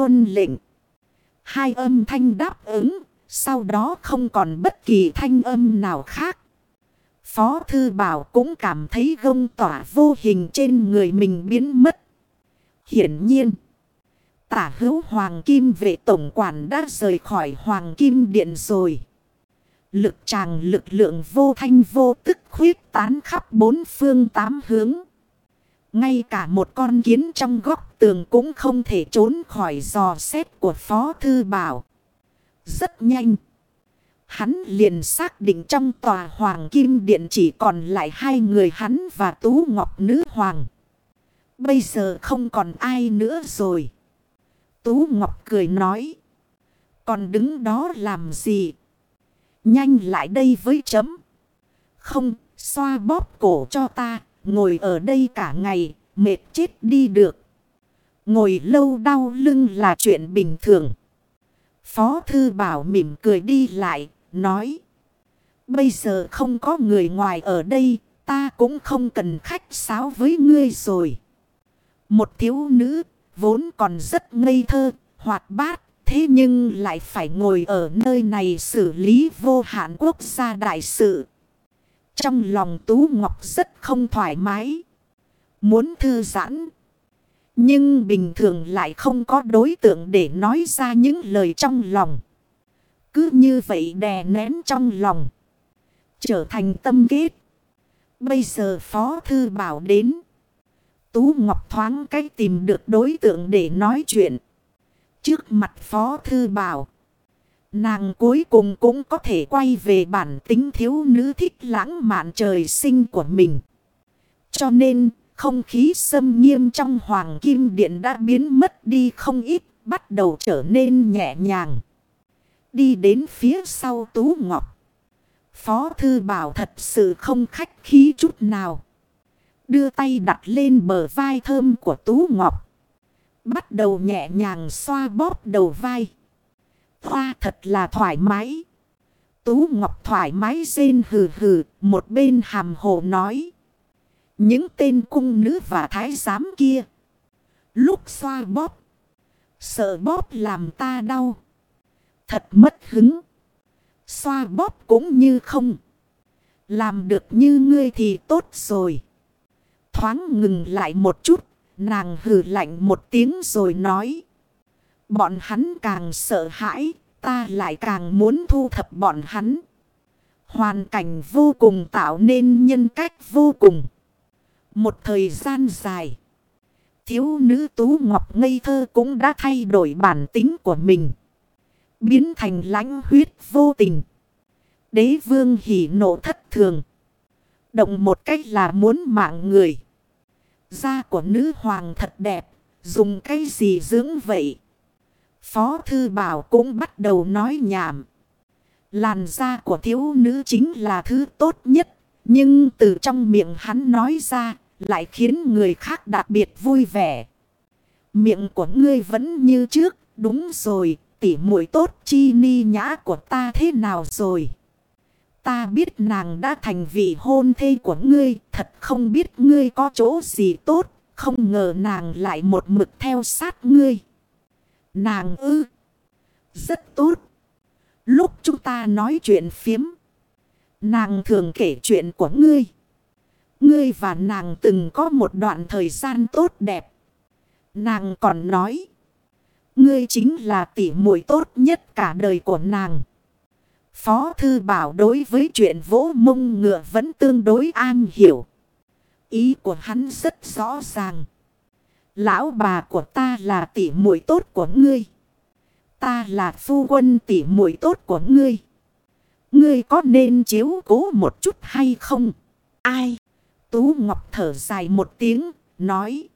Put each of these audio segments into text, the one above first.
tuân lệnh. Hai âm thanh đáp ứng, sau đó không còn bất kỳ thanh âm nào khác. Phó Thư Bảo cũng cảm thấy gông tỏa vô hình trên người mình biến mất. Hiển nhiên, tả hữu Hoàng Kim vệ tổng quản đã rời khỏi Hoàng Kim Điện rồi. Lực tràng lực lượng vô thanh vô tức khuyết tán khắp bốn phương tám hướng. Ngay cả một con kiến trong góc tường cũng không thể trốn khỏi dò xét của Phó Thư Bảo. Rất nhanh. Hắn liền xác định trong tòa Hoàng Kim Điện chỉ còn lại hai người hắn và Tú Ngọc Nữ Hoàng. Bây giờ không còn ai nữa rồi. Tú Ngọc cười nói. Còn đứng đó làm gì? Nhanh lại đây với chấm. Không, xoa bóp cổ cho ta, ngồi ở đây cả ngày, mệt chết đi được. Ngồi lâu đau lưng là chuyện bình thường. Phó Thư Bảo mỉm cười đi lại, nói. Bây giờ không có người ngoài ở đây, ta cũng không cần khách sáo với ngươi rồi. Một thiếu nữ, vốn còn rất ngây thơ, hoạt bát, thế nhưng lại phải ngồi ở nơi này xử lý vô hạn quốc gia đại sự. Trong lòng Tú Ngọc rất không thoải mái. Muốn thư giãn. Nhưng bình thường lại không có đối tượng để nói ra những lời trong lòng. Cứ như vậy đè nén trong lòng. Trở thành tâm kết. Bây giờ Phó Thư Bảo đến. Tú Ngọc thoáng cách tìm được đối tượng để nói chuyện. Trước mặt Phó Thư Bảo. Nàng cuối cùng cũng có thể quay về bản tính thiếu nữ thích lãng mạn trời sinh của mình. Cho nên, không khí xâm nghiêm trong Hoàng Kim Điện đã biến mất đi không ít, bắt đầu trở nên nhẹ nhàng. Đi đến phía sau Tú Ngọc. Phó Thư Bảo thật sự không khách khí chút nào. Đưa tay đặt lên bờ vai thơm của Tú Ngọc. Bắt đầu nhẹ nhàng xoa bóp đầu vai. Hoa thật là thoải mái. Tú Ngọc thoải mái rên hừ hừ, một bên hàm hồ nói. Những tên cung nữ và thái giám kia. Lúc xoa bóp. Sợ bóp làm ta đau. Thật mất hứng. Xoa bóp cũng như không. Làm được như ngươi thì tốt rồi. Thoáng ngừng lại một chút. Nàng hừ lạnh một tiếng rồi nói. Bọn hắn càng sợ hãi. Ta lại càng muốn thu thập bọn hắn. Hoàn cảnh vô cùng tạo nên nhân cách vô cùng. Một thời gian dài. Thiếu nữ Tú Ngọc ngây thơ cũng đã thay đổi bản tính của mình. Biến thành lãnh huyết vô tình. Đế vương hỉ nộ thất thường. Động một cách là muốn mạng người. Da của nữ hoàng thật đẹp. Dùng cái gì dưỡng vậy? Phó thư bảo cũng bắt đầu nói nhảm. Làn da của thiếu nữ chính là thứ tốt nhất. Nhưng từ trong miệng hắn nói ra lại khiến người khác đặc biệt vui vẻ. Miệng của ngươi vẫn như trước, đúng rồi, tỉ muội tốt chi ni nhã của ta thế nào rồi? Ta biết nàng đã thành vị hôn thê của ngươi, thật không biết ngươi có chỗ gì tốt, không ngờ nàng lại một mực theo sát ngươi. Nàng ư, rất tốt. Lúc chúng ta nói chuyện phiếm, nàng thường kể chuyện của ngươi. Ngươi và nàng từng có một đoạn thời gian tốt đẹp. Nàng còn nói. Ngươi chính là tỷ muội tốt nhất cả đời của nàng. Phó Thư Bảo đối với chuyện vỗ mông ngựa vẫn tương đối an hiểu. Ý của hắn rất rõ ràng. Lão bà của ta là tỷ muội tốt của ngươi. Ta là phu quân tỷ muội tốt của ngươi. Ngươi có nên chiếu cố một chút hay không? Ai? Tú Ngọc thở dài một tiếng, nói.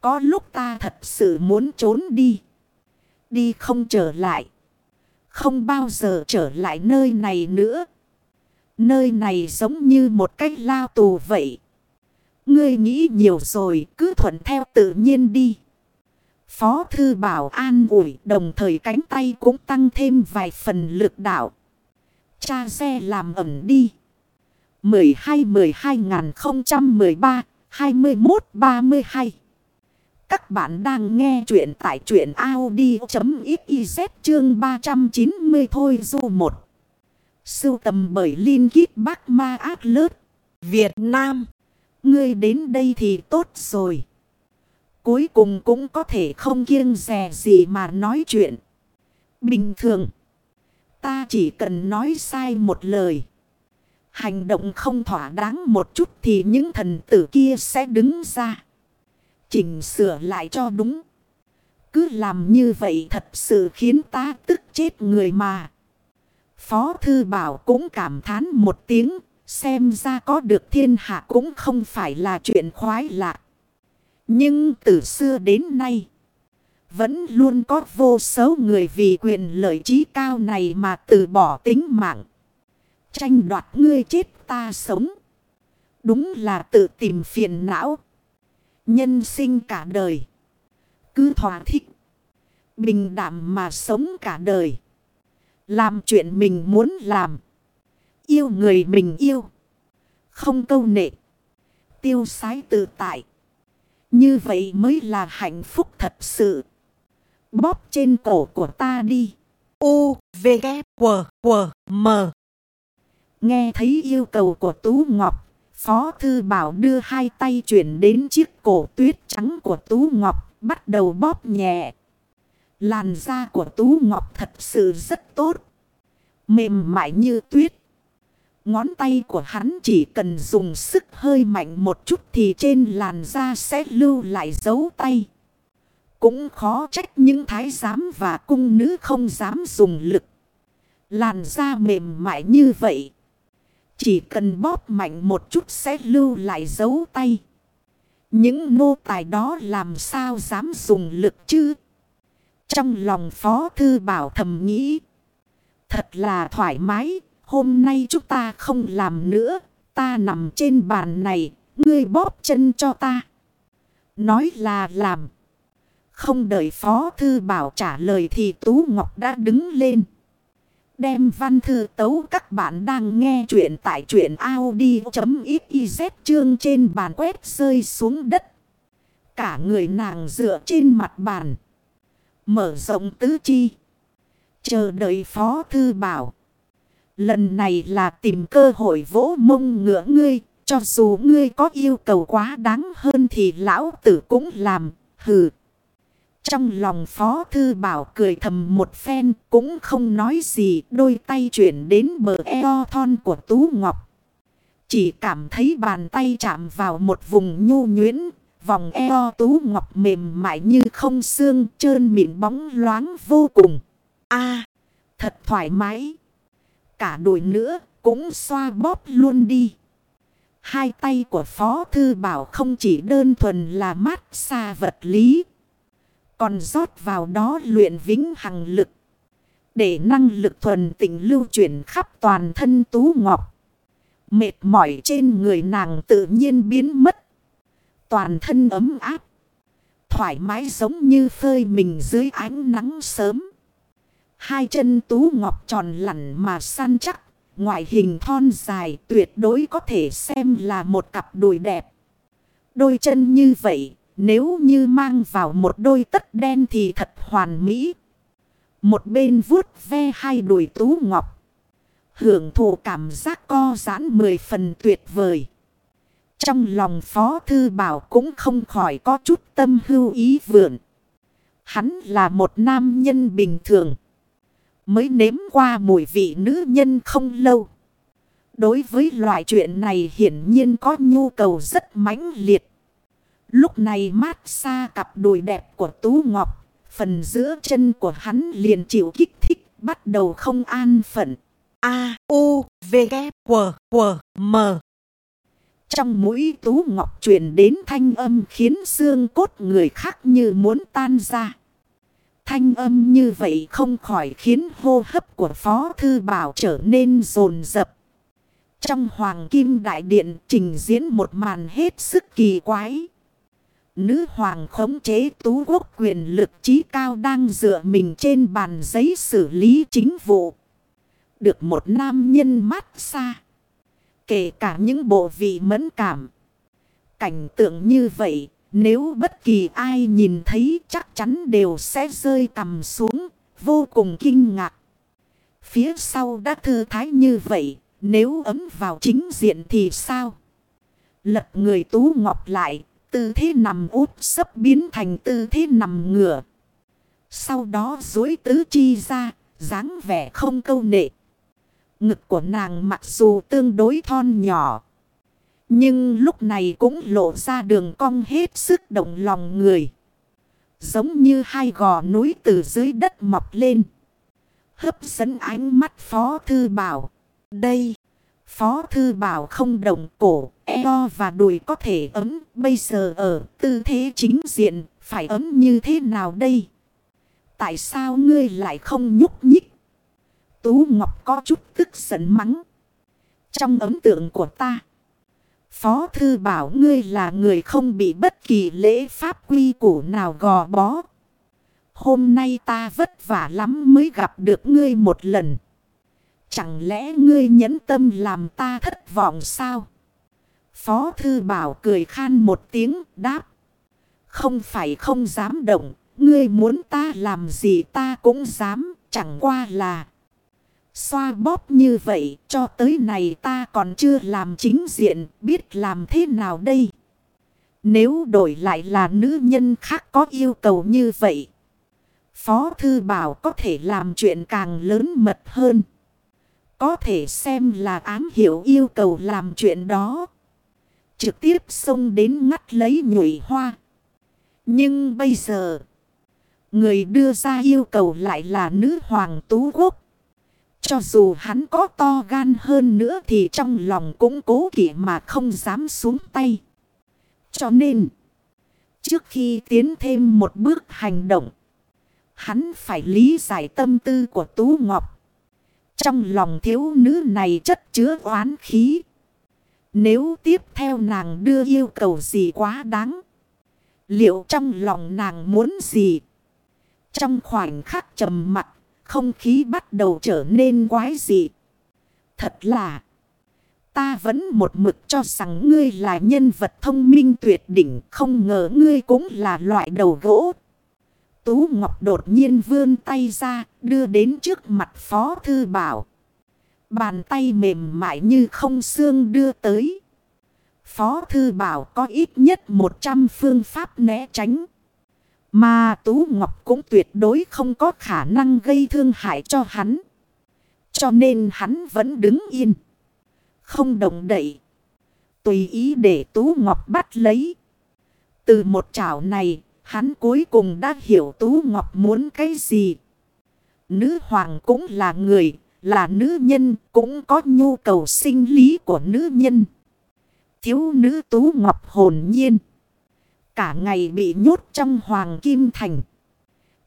Có lúc ta thật sự muốn trốn đi. Đi không trở lại. Không bao giờ trở lại nơi này nữa. Nơi này giống như một cái lao tù vậy. Ngươi nghĩ nhiều rồi, cứ thuận theo tự nhiên đi. Phó thư bảo an ủi, đồng thời cánh tay cũng tăng thêm vài phần lực đạo. Cha xe làm ẩm đi. 12 12 2013 21 32 Các bạn đang nghe chuyện tại chuyện Audi.xyz chương 390 thôi du một. Sưu tầm bởi Linh Kít Bác Ma Ác Lớt. Việt Nam. Ngươi đến đây thì tốt rồi. Cuối cùng cũng có thể không kiêng rè gì mà nói chuyện. Bình thường. Ta chỉ cần nói sai một lời. Hành động không thỏa đáng một chút thì những thần tử kia sẽ đứng ra. Chỉnh sửa lại cho đúng. Cứ làm như vậy thật sự khiến ta tức chết người mà. Phó Thư Bảo cũng cảm thán một tiếng. Xem ra có được thiên hạ cũng không phải là chuyện khoái lạ. Nhưng từ xưa đến nay. Vẫn luôn có vô số người vì quyền lợi trí cao này mà từ bỏ tính mạng. Tranh đoạt ngươi chết ta sống. Đúng là tự tìm phiền não. Nhân sinh cả đời. Cứ thỏa thích. Bình đảm mà sống cả đời. Làm chuyện mình muốn làm. Yêu người mình yêu. Không câu nệ. Tiêu sái tự tại. Như vậy mới là hạnh phúc thật sự. Bóp trên cổ của ta đi. U, V, K, W, W, M. Nghe thấy yêu cầu của Tú Ngọc. Phó Thư Bảo đưa hai tay chuyển đến chiếc cổ tuyết trắng của Tú Ngọc. Bắt đầu bóp nhẹ. Làn da của Tú Ngọc thật sự rất tốt. Mềm mại như tuyết. Ngón tay của hắn chỉ cần dùng sức hơi mạnh một chút thì trên làn da sẽ lưu lại dấu tay. Cũng khó trách những thái giám và cung nữ không dám dùng lực. Làn da mềm mại như vậy. Chỉ cần bóp mạnh một chút sẽ lưu lại dấu tay. Những nô tài đó làm sao dám dùng lực chứ? Trong lòng Phó Thư Bảo thầm nghĩ. Thật là thoải mái. Hôm nay chúng ta không làm nữa. Ta nằm trên bàn này. Ngươi bóp chân cho ta. Nói là làm. Không đợi Phó Thư Bảo trả lời thì Tú Ngọc đã đứng lên. Đem văn thư tấu các bạn đang nghe chuyện tại chuyện Audi.xyz chương trên bàn quét rơi xuống đất. Cả người nàng dựa trên mặt bàn. Mở rộng tứ chi. Chờ đợi Phó Thư Bảo. Lần này là tìm cơ hội vỗ mông ngựa ngươi. Cho dù ngươi có yêu cầu quá đáng hơn thì lão tử cũng làm. Hừ. Trong lòng Phó Thư Bảo cười thầm một phen cũng không nói gì đôi tay chuyển đến bờ eo thon của Tú Ngọc. Chỉ cảm thấy bàn tay chạm vào một vùng nhu nhuyễn, vòng eo Tú Ngọc mềm mại như không xương trơn mịn bóng loáng vô cùng. a thật thoải mái. Cả đội nữa, cũng xoa bóp luôn đi. Hai tay của Phó Thư Bảo không chỉ đơn thuần là mát xa vật lý. Còn rót vào đó luyện vĩnh hằng lực. Để năng lực thuần tình lưu chuyển khắp toàn thân Tú Ngọc. Mệt mỏi trên người nàng tự nhiên biến mất. Toàn thân ấm áp. Thoải mái giống như phơi mình dưới ánh nắng sớm. Hai chân Tú Ngọc tròn lẳn mà săn chắc. Ngoại hình thon dài tuyệt đối có thể xem là một cặp đùi đẹp. Đôi chân như vậy, nếu như mang vào một đôi tất đen thì thật hoàn mỹ. Một bên vuốt ve hai đùi tú ngọc. Hưởng thụ cảm giác co giãn mười phần tuyệt vời. Trong lòng Phó Thư Bảo cũng không khỏi có chút tâm hưu ý vượn. Hắn là một nam nhân bình thường. Mới nếm qua mùi vị nữ nhân không lâu. Đối với loại chuyện này hiển nhiên có nhu cầu rất mãnh liệt. Lúc này mát xa cặp đùi đẹp của Tú Ngọc. Phần giữa chân của hắn liền chịu kích thích. Bắt đầu không an phận. A, U, V, K, W, W, M. Trong mũi Tú Ngọc truyền đến thanh âm khiến xương cốt người khác như muốn tan ra. Thanh âm như vậy không khỏi khiến hô hấp của Phó Thư Bảo trở nên rồn rập. Trong Hoàng Kim Đại Điện trình diễn một màn hết sức kỳ quái. Nữ hoàng khống chế tú quốc quyền lực trí cao đang dựa mình trên bàn giấy xử lý chính vụ. Được một nam nhân mát xa. Kể cả những bộ vị mẫn cảm. Cảnh tượng như vậy, nếu bất kỳ ai nhìn thấy chắc chắn đều sẽ rơi tầm xuống, vô cùng kinh ngạc. Phía sau đã thư thái như vậy, nếu ấm vào chính diện thì sao? Lật người tú ngọc lại, tư thế nằm úp sấp biến thành tư thế nằm ngửa. Sau đó dối tứ chi ra, dáng vẻ không câu nệ. Ngực của nàng mặc dù tương đối thon nhỏ. Nhưng lúc này cũng lộ ra đường cong hết sức động lòng người. Giống như hai gò núi từ dưới đất mọc lên. Hấp dẫn ánh mắt Phó Thư Bảo. Đây, Phó Thư Bảo không động cổ, eo và đùi có thể ấm. Bây giờ ở tư thế chính diện, phải ấm như thế nào đây? Tại sao ngươi lại không nhúc nhích? Tú Ngọc có chút tức giận mắng. Trong ấn tượng của ta. Phó thư bảo ngươi là người không bị bất kỳ lễ pháp quy củ nào gò bó. Hôm nay ta vất vả lắm mới gặp được ngươi một lần. Chẳng lẽ ngươi nhẫn tâm làm ta thất vọng sao? Phó thư bảo cười khan một tiếng, đáp. Không phải không dám động. Ngươi muốn ta làm gì ta cũng dám. Chẳng qua là... Xoa bóp như vậy cho tới này ta còn chưa làm chính diện biết làm thế nào đây. Nếu đổi lại là nữ nhân khác có yêu cầu như vậy. Phó Thư Bảo có thể làm chuyện càng lớn mật hơn. Có thể xem là ám hiểu yêu cầu làm chuyện đó. Trực tiếp xông đến ngắt lấy nhụy hoa. Nhưng bây giờ, người đưa ra yêu cầu lại là nữ hoàng tú quốc. Cho dù hắn có to gan hơn nữa thì trong lòng cũng cố kỵ mà không dám xuống tay. Cho nên, trước khi tiến thêm một bước hành động, hắn phải lý giải tâm tư của Tú Ngọc. Trong lòng thiếu nữ này chất chứa oán khí. Nếu tiếp theo nàng đưa yêu cầu gì quá đáng. Liệu trong lòng nàng muốn gì? Trong khoảnh khắc trầm mặt không khí bắt đầu trở nên quái dị. Thật là. Ta vẫn một mực cho rằng ngươi là nhân vật thông minh tuyệt đỉnh. Không ngờ ngươi cũng là loại đầu gỗ. Tú Ngọc đột nhiên vươn tay ra. Đưa đến trước mặt Phó Thư Bảo. Bàn tay mềm mại như không xương đưa tới. Phó Thư Bảo có ít nhất 100 phương pháp né tránh. Mà Tú Ngọc cũng tuyệt đối không có khả năng gây thương hại cho hắn. Cho nên hắn vẫn đứng yên. Không động đậy. Tùy ý để Tú Ngọc bắt lấy. Từ một chảo này, hắn cuối cùng đã hiểu Tú Ngọc muốn cái gì. Nữ hoàng cũng là người, là nữ nhân, cũng có nhu cầu sinh lý của nữ nhân. Thiếu nữ Tú Ngọc hồn nhiên. Cả ngày bị nhốt trong hoàng kim thành.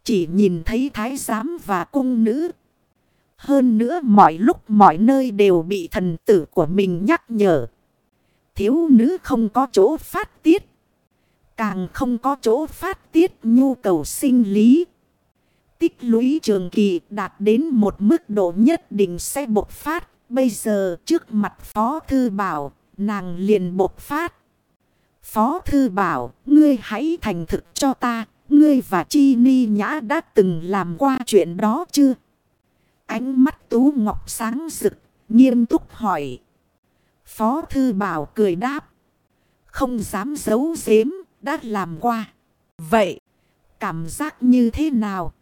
Chỉ nhìn thấy thái giám và cung nữ. Hơn nữa mọi lúc mọi nơi đều bị thần tử của mình nhắc nhở. Thiếu nữ không có chỗ phát tiết. Càng không có chỗ phát tiết nhu cầu sinh lý. Tích lũy trường kỳ đạt đến một mức độ nhất định sẽ bộc phát. Bây giờ trước mặt Phó Thư Bảo, nàng liền bộc phát. Phó Thư bảo, ngươi hãy thành thực cho ta, ngươi và Chi Ni Nhã đã từng làm qua chuyện đó chưa? Ánh mắt Tú Ngọc sáng rực, nghiêm túc hỏi. Phó Thư bảo cười đáp. Không dám giấu giếm, đã làm qua. Vậy, cảm giác như thế nào?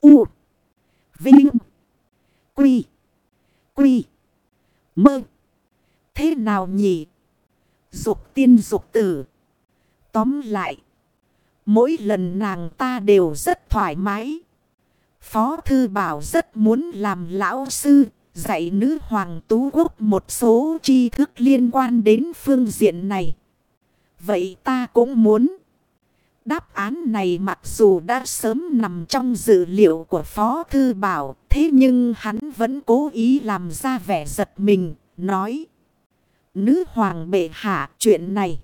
U Vinh Quy Quy Mơ Thế nào nhỉ? Dục tiên dục tử. Tóm lại. Mỗi lần nàng ta đều rất thoải mái. Phó Thư Bảo rất muốn làm lão sư. Dạy nữ hoàng tú quốc một số tri thức liên quan đến phương diện này. Vậy ta cũng muốn. Đáp án này mặc dù đã sớm nằm trong dự liệu của Phó Thư Bảo. Thế nhưng hắn vẫn cố ý làm ra vẻ giật mình. Nói. Nữ hoàng bệ hạ chuyện này.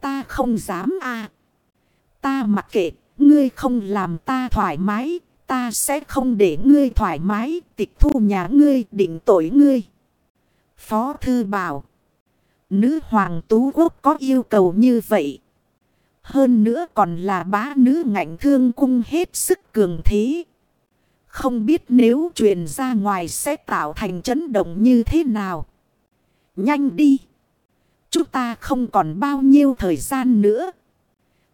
Ta không dám a Ta mặc kệ, ngươi không làm ta thoải mái, ta sẽ không để ngươi thoải mái, tịch thu nhà ngươi, định tội ngươi. Phó thư bảo. Nữ hoàng tú quốc có yêu cầu như vậy. Hơn nữa còn là bá nữ ngạnh thương cung hết sức cường thế. Không biết nếu truyền ra ngoài sẽ tạo thành chấn động như thế nào. Nhanh đi. Chúng ta không còn bao nhiêu thời gian nữa.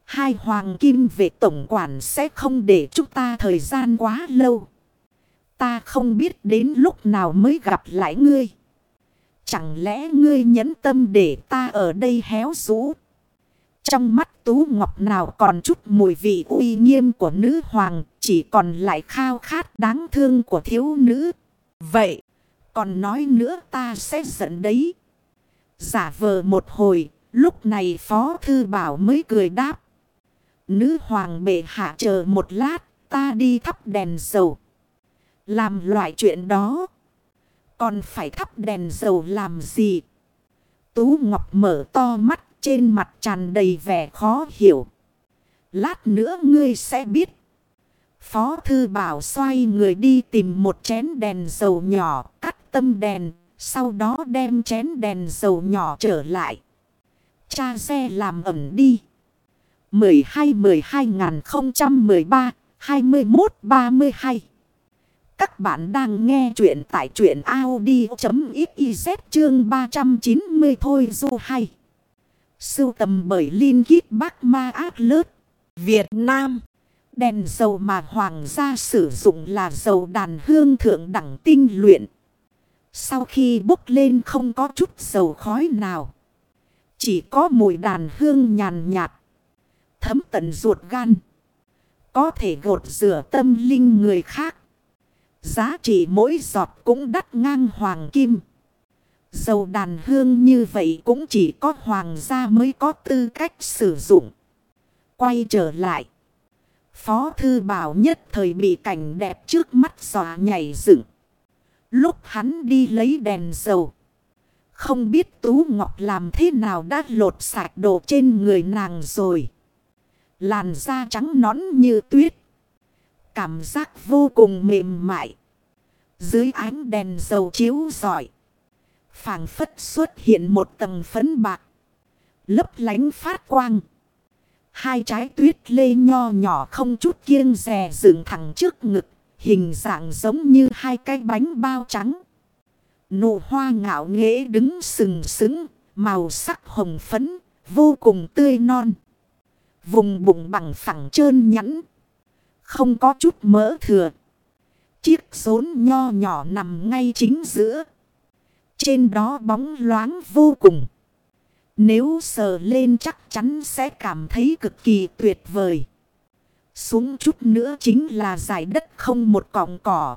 Hai hoàng kim về tổng quản sẽ không để chúng ta thời gian quá lâu. Ta không biết đến lúc nào mới gặp lại ngươi. Chẳng lẽ ngươi nhẫn tâm để ta ở đây héo rũ? Trong mắt Tú Ngọc nào còn chút mùi vị uy nghiêm của nữ hoàng, chỉ còn lại khao khát đáng thương của thiếu nữ. Vậy, còn nói nữa ta sẽ giận đấy. Giả vờ một hồi, lúc này Phó Thư Bảo mới cười đáp. Nữ hoàng bệ hạ chờ một lát, ta đi thắp đèn dầu. Làm loại chuyện đó. Còn phải thắp đèn dầu làm gì? Tú Ngọc mở to mắt trên mặt tràn đầy vẻ khó hiểu. Lát nữa ngươi sẽ biết. Phó thư bảo xoay người đi tìm một chén đèn dầu nhỏ tâm đèn. Sau đó đem chén đèn dầu nhỏ trở lại. Cha xe làm ẩm đi. 12-12-2013-21-32 Các bạn đang nghe chuyện tại chuyện Audi.xyz chương 390 thôi du hay. Sưu tầm bởi Linh Kít Bắc Ma ác Lớt. Việt Nam. Đèn dầu mà hoàng gia sử dụng là dầu đàn hương thượng đẳng tinh luyện. Sau khi bốc lên không có chút dầu khói nào. Chỉ có mùi đàn hương nhàn nhạt. Thấm tận ruột gan. Có thể gột rửa tâm linh người khác. Giá trị mỗi giọt cũng đắt ngang hoàng kim. Dầu đàn hương như vậy cũng chỉ có hoàng gia mới có tư cách sử dụng. Quay trở lại. Phó thư bảo nhất thời bị cảnh đẹp trước mắt xòa nhảy dựng. Lúc hắn đi lấy đèn dầu. Không biết Tú Ngọc làm thế nào đã lột sạch đồ trên người nàng rồi. Làn da trắng nõn như tuyết. Cảm giác vô cùng mềm mại. Dưới ánh đèn dầu chiếu giỏi phảng phất xuất hiện một tầng phấn bạc. Lấp lánh phát quang. Hai trái tuyết lê nho nhỏ không chút kiêng rè dựng thẳng trước ngực. Hình dạng giống như hai cái bánh bao trắng. Nụ hoa ngạo nghễ đứng sừng sững. Màu sắc hồng phấn. Vô cùng tươi non. Vùng bụng bằng phẳng trơn nhẵn. Không có chút mỡ thừa. Chiếc rốn nho nhỏ nằm ngay chính giữa. Trên đó bóng loáng vô cùng. Nếu sờ lên chắc chắn sẽ cảm thấy cực kỳ tuyệt vời. Xuống chút nữa chính là giải đất không một cọng cỏ.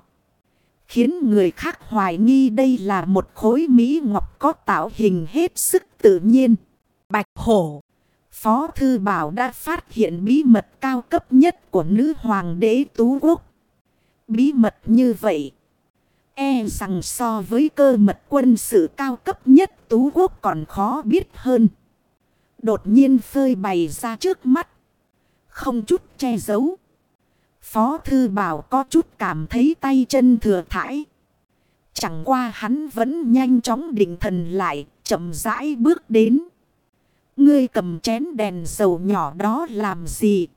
Khiến người khác hoài nghi đây là một khối Mỹ Ngọc có tạo hình hết sức tự nhiên. Bạch hổ. Phó Thư Bảo đã phát hiện bí mật cao cấp nhất của nữ hoàng đế Tú Quốc. Bí mật như vậy. E rằng so với cơ mật quân sự cao cấp nhất Tú Quốc còn khó biết hơn. Đột nhiên phơi bày ra trước mắt. Không chút che giấu. Phó Thư Bảo có chút cảm thấy tay chân thừa thải. Chẳng qua hắn vẫn nhanh chóng định thần lại, chậm rãi bước đến. Ngươi cầm chén đèn dầu nhỏ đó làm gì?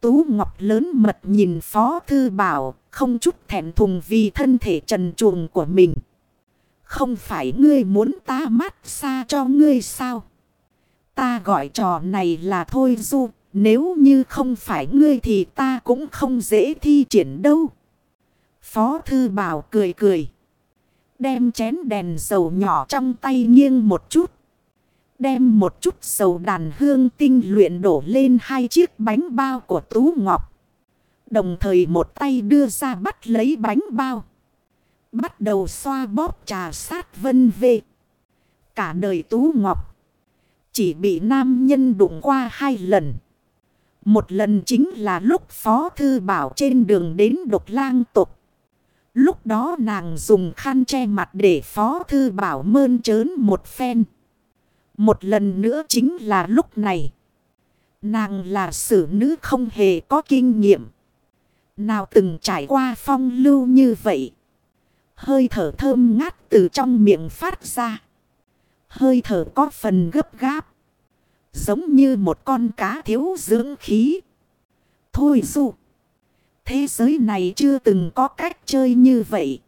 Tú Ngọc lớn mật nhìn Phó Thư Bảo, không chút thẹn thùng vì thân thể trần truồng của mình. Không phải ngươi muốn ta mát xa cho ngươi sao? Ta gọi trò này là thôi du. Nếu như không phải ngươi thì ta cũng không dễ thi triển đâu. Phó Thư Bảo cười cười. Đem chén đèn dầu nhỏ trong tay nghiêng một chút. Đem một chút dầu đàn hương tinh luyện đổ lên hai chiếc bánh bao của Tú Ngọc. Đồng thời một tay đưa ra bắt lấy bánh bao. Bắt đầu xoa bóp trà sát vân về. Cả đời Tú Ngọc. Chỉ bị nam nhân đụng qua hai lần. Một lần chính là lúc Phó Thư Bảo trên đường đến độc lang tục. Lúc đó nàng dùng khăn che mặt để Phó Thư Bảo mơn trớn một phen. Một lần nữa chính là lúc này. Nàng là sử nữ không hề có kinh nghiệm. Nào từng trải qua phong lưu như vậy. Hơi thở thơm ngát từ trong miệng phát ra. Hơi thở có phần gấp gáp. Giống như một con cá thiếu dưỡng khí. Thôi dù. Thế giới này chưa từng có cách chơi như vậy.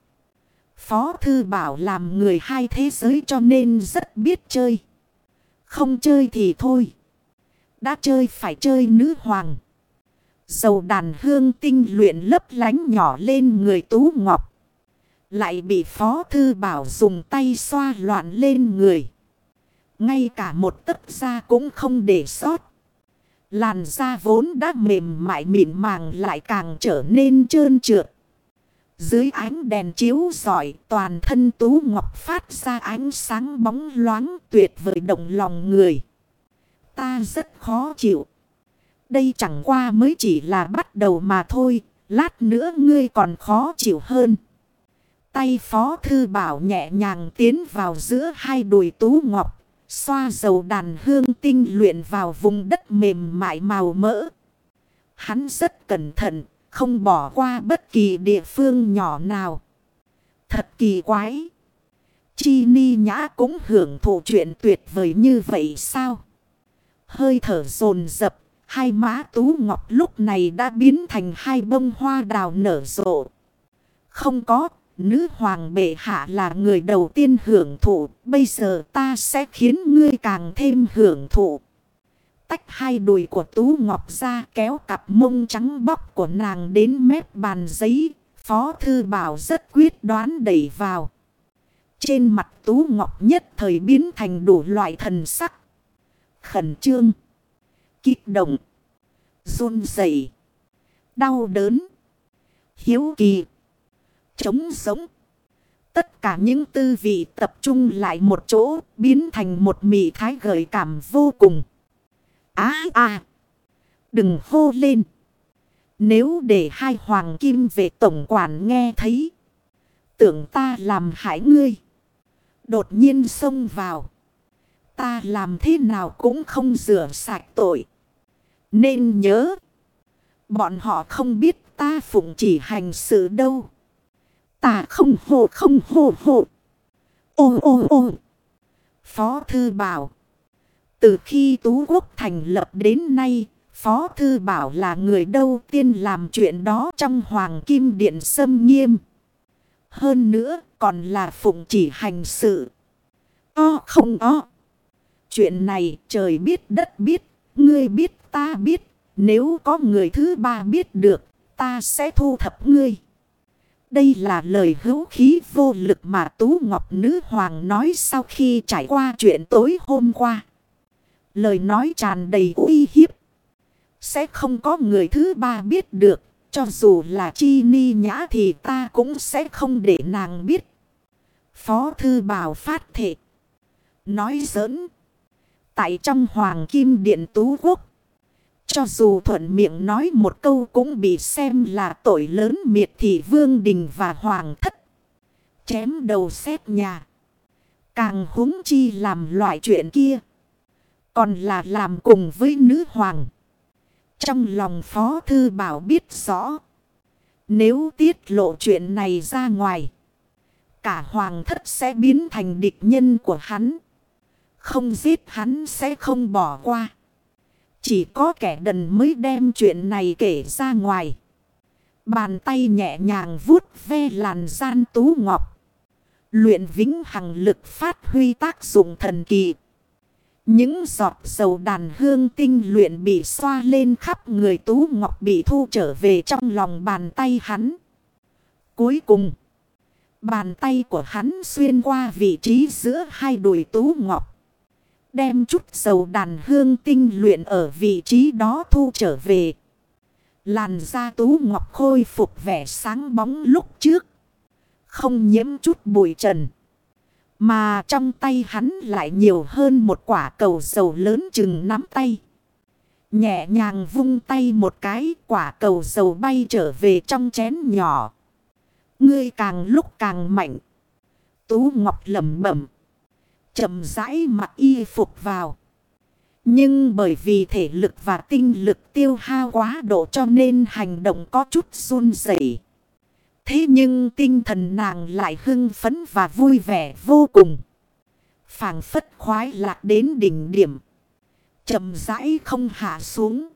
Phó Thư Bảo làm người hai thế giới cho nên rất biết chơi. Không chơi thì thôi. Đã chơi phải chơi nữ hoàng. Dầu đàn hương tinh luyện lấp lánh nhỏ lên người Tú Ngọc. Lại bị Phó Thư Bảo dùng tay xoa loạn lên người. Ngay cả một tấc da cũng không để sót. Làn da vốn đã mềm mại mịn màng lại càng trở nên trơn trượt. Dưới ánh đèn chiếu rọi, toàn thân Tú Ngọc phát ra ánh sáng bóng loáng tuyệt vời động lòng người. Ta rất khó chịu. Đây chẳng qua mới chỉ là bắt đầu mà thôi. Lát nữa ngươi còn khó chịu hơn. Tay phó thư bảo nhẹ nhàng tiến vào giữa hai đùi Tú Ngọc. Xoa dầu đàn hương tinh luyện vào vùng đất mềm mại màu mỡ. Hắn rất cẩn thận, không bỏ qua bất kỳ địa phương nhỏ nào. Thật kỳ quái. Chi ni nhã cũng hưởng thụ chuyện tuyệt vời như vậy sao? Hơi thở dồn dập, hai má tú ngọc lúc này đã biến thành hai bông hoa đào nở rộ. Không có, nữ hoàng bệ hạ là người đầu tiên hưởng thụ, bây giờ ta sẽ khiến ngươi càng thêm hưởng thụ. Tách hai đùi của Tú Ngọc ra kéo cặp mông trắng bóc của nàng đến mép bàn giấy. Phó Thư Bảo rất quyết đoán đẩy vào. Trên mặt Tú Ngọc nhất thời biến thành đủ loại thần sắc. Khẩn trương. Kích động. run rẩy Đau đớn. Hiếu kỳ. Trống sống. Tất cả những tư vị tập trung lại một chỗ biến thành một mị thái gợi cảm vô cùng. Á à, Đừng hô lên. Nếu để hai hoàng kim về tổng quản nghe thấy. Tưởng ta làm hại ngươi. Đột nhiên xông vào. Ta làm thế nào cũng không rửa sạch tội. Nên nhớ. Bọn họ không biết ta phụng chỉ hành sự đâu. Ta không hồ không hồ hồ. Ô ô ô. Phó thư bảo. Từ khi Tú Quốc thành lập đến nay, Phó Thư Bảo là người đầu tiên làm chuyện đó trong Hoàng Kim Điện Sâm Nghiêm. Hơn nữa còn là phụng chỉ hành sự. O không o. Chuyện này trời biết đất biết, ngươi biết ta biết. Nếu có người thứ ba biết được, ta sẽ thu thập ngươi. Đây là lời hữu khí vô lực mà Tú Ngọc Nữ Hoàng nói sau khi trải qua chuyện tối hôm qua. Lời nói tràn đầy uy hiếp. Sẽ không có người thứ ba biết được. Cho dù là chi ni nhã thì ta cũng sẽ không để nàng biết. Phó thư bảo phát thệ. Nói giỡn. Tại trong Hoàng Kim Điện Tú Quốc. Cho dù thuận miệng nói một câu cũng bị xem là tội lớn miệt thị vương đình và hoàng thất. Chém đầu xét nhà. Càng húng chi làm loại chuyện kia. Còn là làm cùng với nữ hoàng. Trong lòng Phó Thư Bảo biết rõ. Nếu tiết lộ chuyện này ra ngoài. Cả hoàng thất sẽ biến thành địch nhân của hắn. Không giết hắn sẽ không bỏ qua. Chỉ có kẻ đần mới đem chuyện này kể ra ngoài. Bàn tay nhẹ nhàng vuốt ve làn gian tú ngọc. Luyện vĩnh hằng lực phát huy tác dụng thần kỳ. Những giọt dầu đàn hương tinh luyện bị xoa lên khắp người Tú Ngọc bị thu trở về trong lòng bàn tay hắn. Cuối cùng, bàn tay của hắn xuyên qua vị trí giữa hai đùi Tú Ngọc. Đem chút dầu đàn hương tinh luyện ở vị trí đó thu trở về. Làn da Tú Ngọc khôi phục vẻ sáng bóng lúc trước. Không nhiễm chút bụi trần. Mà trong tay hắn lại nhiều hơn một quả cầu dầu lớn chừng nắm tay. Nhẹ nhàng vung tay một cái, quả cầu dầu bay trở về trong chén nhỏ. Ngươi càng lúc càng mạnh. Tú Ngọc lẩm bẩm chậm rãi mặc y phục vào. Nhưng bởi vì thể lực và tinh lực tiêu hao quá độ cho nên hành động có chút run rẩy. Thế nhưng tinh thần nàng lại hưng phấn và vui vẻ vô cùng. phảng phất khoái lạc đến đỉnh điểm. chậm rãi không hạ xuống.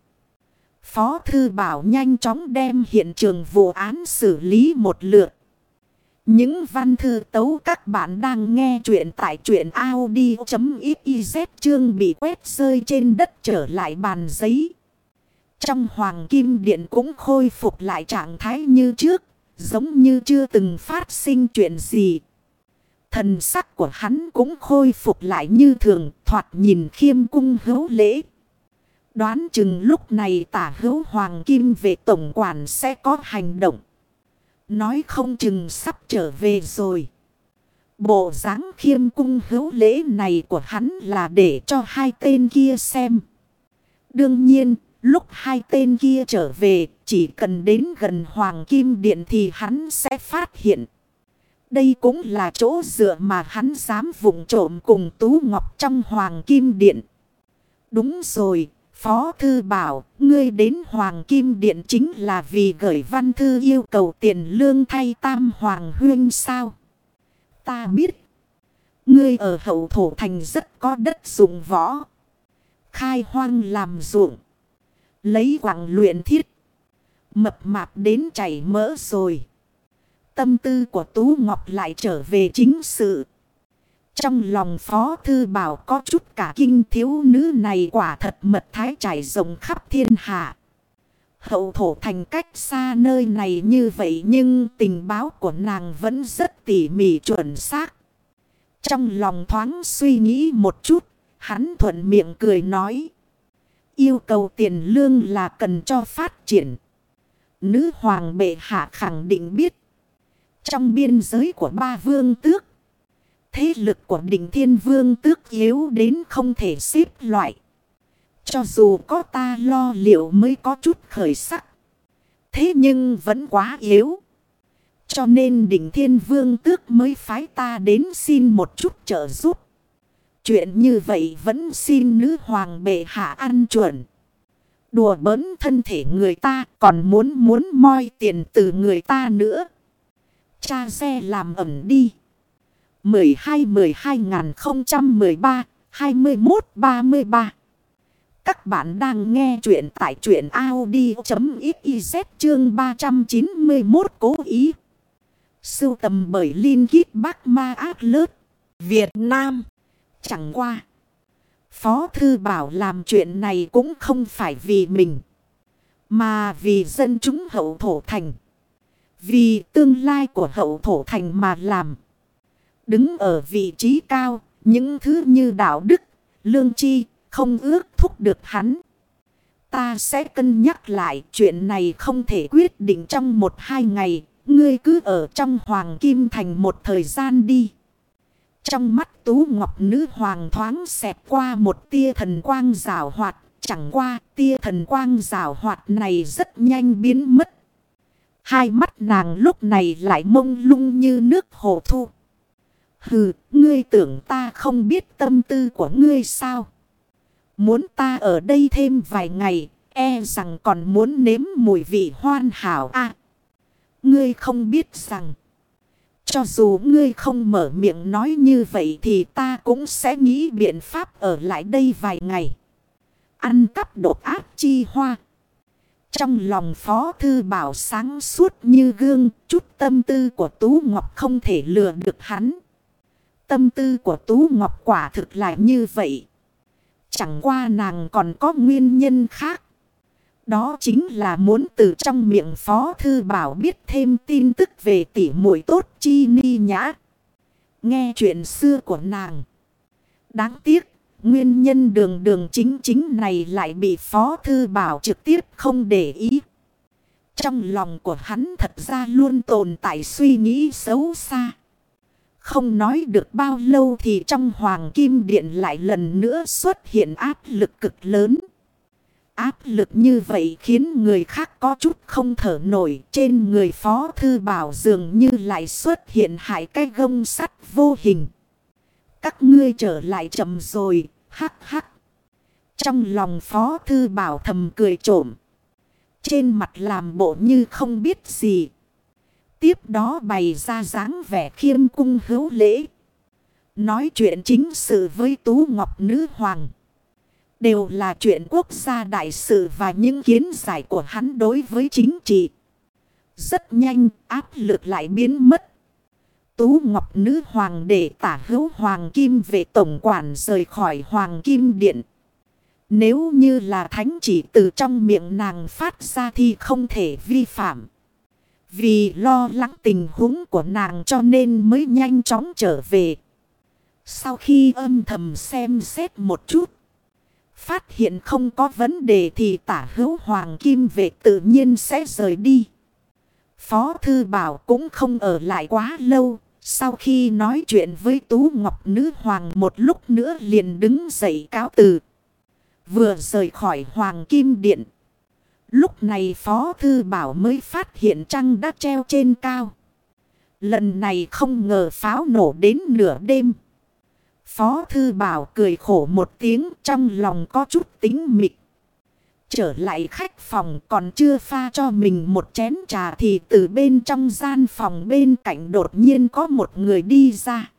Phó Thư Bảo nhanh chóng đem hiện trường vụ án xử lý một lượt. Những văn thư tấu các bạn đang nghe chuyện tại truyện Audi.xyz chương bị quét rơi trên đất trở lại bàn giấy. Trong hoàng kim điện cũng khôi phục lại trạng thái như trước, giống như chưa từng phát sinh chuyện gì. Thần sắc của hắn cũng khôi phục lại như thường, thoạt nhìn khiêm cung hữu lễ. Đoán chừng lúc này tả hữu hoàng kim về tổng quản sẽ có hành động. Nói không chừng sắp trở về rồi. Bộ dáng khiêm cung hữu lễ này của hắn là để cho hai tên kia xem. Đương nhiên, lúc hai tên kia trở về, chỉ cần đến gần Hoàng Kim Điện thì hắn sẽ phát hiện. Đây cũng là chỗ dựa mà hắn dám vụng trộm cùng Tú Ngọc trong Hoàng Kim Điện. Đúng rồi, Phó Thư bảo, ngươi đến Hoàng Kim Điện chính là vì gửi văn thư yêu cầu tiền lương thay tam Hoàng Huyên sao? Ta biết, ngươi ở hậu thổ thành rất có đất dụng võ. Khai hoang làm ruộng, lấy quảng luyện thiết, mập mạp đến chảy mỡ rồi. Tâm tư của Tú Ngọc lại trở về chính sự. Trong lòng Phó Thư Bảo có chút cả kinh thiếu nữ này quả thật mật thái trải rộng khắp thiên hạ. Hậu thổ thành cách xa nơi này như vậy nhưng tình báo của nàng vẫn rất tỉ mỉ chuẩn xác. Trong lòng thoáng suy nghĩ một chút, hắn thuận miệng cười nói. Yêu cầu tiền lương là cần cho phát triển. Nữ hoàng bệ hạ khẳng định biết. Trong biên giới của ba vương tước. Thế lực của đỉnh thiên vương tước yếu đến không thể xếp loại. Cho dù có ta lo liệu mới có chút khởi sắc. Thế nhưng vẫn quá yếu. Cho nên đỉnh thiên vương tước mới phái ta đến xin một chút trợ giúp. Chuyện như vậy vẫn xin nữ hoàng bệ hạ ăn chuẩn. Đùa bớn thân thể người ta còn muốn muốn moi tiền từ người ta nữa. Cha xe làm ẩm đi. 12-12-013-21-33 Các bạn đang nghe chuyện tại chuyện Audi.xyz chương 391 cố ý. Sưu tầm bởi Linh Kít Bắc Ma Ác Lớp, Việt Nam. Chẳng qua. Phó Thư Bảo làm chuyện này cũng không phải vì mình. Mà vì dân chúng hậu thổ thành. Vì tương lai của hậu thổ thành mà làm. Đứng ở vị trí cao, những thứ như đạo đức, lương chi, không ước thúc được hắn. Ta sẽ cân nhắc lại chuyện này không thể quyết định trong một hai ngày. Ngươi cứ ở trong Hoàng Kim Thành một thời gian đi. Trong mắt Tú Ngọc Nữ Hoàng thoáng xẹt qua một tia thần quang rào hoạt. Chẳng qua tia thần quang rào hoạt này rất nhanh biến mất. Hai mắt nàng lúc này lại mông lung như nước hồ thu. Hừ, ngươi tưởng ta không biết tâm tư của ngươi sao? Muốn ta ở đây thêm vài ngày, e rằng còn muốn nếm mùi vị hoan hảo à. Ngươi không biết rằng, cho dù ngươi không mở miệng nói như vậy thì ta cũng sẽ nghĩ biện pháp ở lại đây vài ngày. Ăn cắp đột ác chi hoa. Trong lòng Phó Thư Bảo sáng suốt như gương, chút tâm tư của Tú Ngọc không thể lừa được hắn. Tâm tư của Tú Ngọc quả thực lại như vậy. Chẳng qua nàng còn có nguyên nhân khác. Đó chính là muốn từ trong miệng Phó Thư Bảo biết thêm tin tức về tỉ muội tốt chi ni nhã. Nghe chuyện xưa của nàng. Đáng tiếc, nguyên nhân đường đường chính chính này lại bị Phó Thư Bảo trực tiếp không để ý. Trong lòng của hắn thật ra luôn tồn tại suy nghĩ xấu xa. Không nói được bao lâu thì trong Hoàng Kim Điện lại lần nữa xuất hiện áp lực cực lớn. Áp lực như vậy khiến người khác có chút không thở nổi. Trên người Phó Thư Bảo dường như lại xuất hiện hai cái gông sắt vô hình. Các ngươi trở lại chậm rồi, hắc hắc. Trong lòng Phó Thư Bảo thầm cười trộm. Trên mặt làm bộ như không biết gì. Tiếp đó bày ra dáng vẻ khiêm cung hữu lễ. Nói chuyện chính sự với Tú Ngọc Nữ Hoàng. Đều là chuyện quốc gia đại sự và những kiến giải của hắn đối với chính trị. Rất nhanh, áp lực lại biến mất. Tú Ngọc Nữ Hoàng để tả hữu Hoàng Kim về tổng quản rời khỏi Hoàng Kim Điện. Nếu như là thánh chỉ từ trong miệng nàng phát ra thì không thể vi phạm. Vì lo lắng tình huống của nàng cho nên mới nhanh chóng trở về. Sau khi âm thầm xem xét một chút. Phát hiện không có vấn đề thì tả hữu hoàng kim vệ tự nhiên sẽ rời đi. Phó thư bảo cũng không ở lại quá lâu. Sau khi nói chuyện với Tú Ngọc Nữ Hoàng một lúc nữa liền đứng dậy cáo từ. Vừa rời khỏi Hoàng Kim Điện. Lúc này Phó Thư Bảo mới phát hiện trăng đã treo trên cao. Lần này không ngờ pháo nổ đến nửa đêm. Phó Thư Bảo cười khổ một tiếng trong lòng có chút tính mịch. Trở lại khách phòng còn chưa pha cho mình một chén trà thì từ bên trong gian phòng bên cạnh đột nhiên có một người đi ra.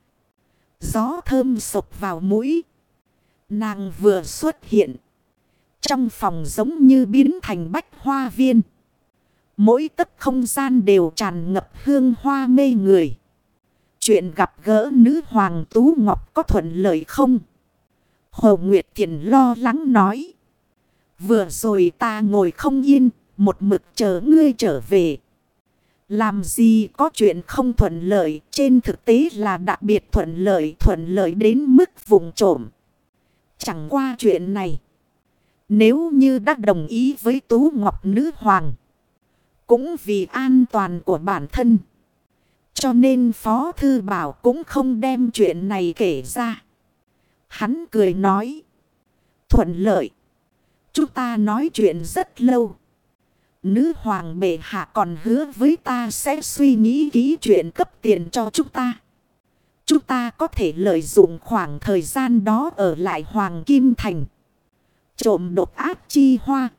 Gió thơm sộc vào mũi. Nàng vừa xuất hiện. Trong phòng giống như biến thành bách hoa viên. Mỗi tấc không gian đều tràn ngập hương hoa mê người. Chuyện gặp gỡ nữ hoàng Tú Ngọc có thuận lợi không? Hồ Nguyệt Thiền lo lắng nói. Vừa rồi ta ngồi không yên, một mực chờ ngươi trở về. Làm gì có chuyện không thuận lợi, trên thực tế là đặc biệt thuận lợi, thuận lợi đến mức vùng trộm. Chẳng qua chuyện này. Nếu như đã đồng ý với Tú Ngọc Nữ Hoàng. Cũng vì an toàn của bản thân. Cho nên Phó Thư Bảo cũng không đem chuyện này kể ra. Hắn cười nói. Thuận lợi. Chúng ta nói chuyện rất lâu. Nữ hoàng bệ hạ còn hứa với ta sẽ suy nghĩ kỹ chuyện cấp tiền cho chúng ta. Chúng ta có thể lợi dụng khoảng thời gian đó ở lại Hoàng Kim Thành. Trộm độc ác chi hoa.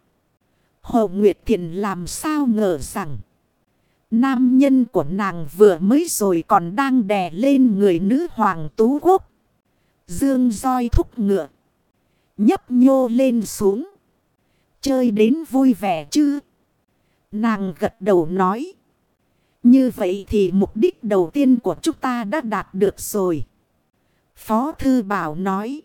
Hồ Nguyệt Thiền làm sao ngờ rằng. Nam nhân của nàng vừa mới rồi còn đang đè lên người nữ hoàng tú quốc. Dương roi thúc ngựa. Nhấp nhô lên xuống. Chơi đến vui vẻ chứ. Nàng gật đầu nói. Như vậy thì mục đích đầu tiên của chúng ta đã đạt được rồi. Phó Thư Bảo nói.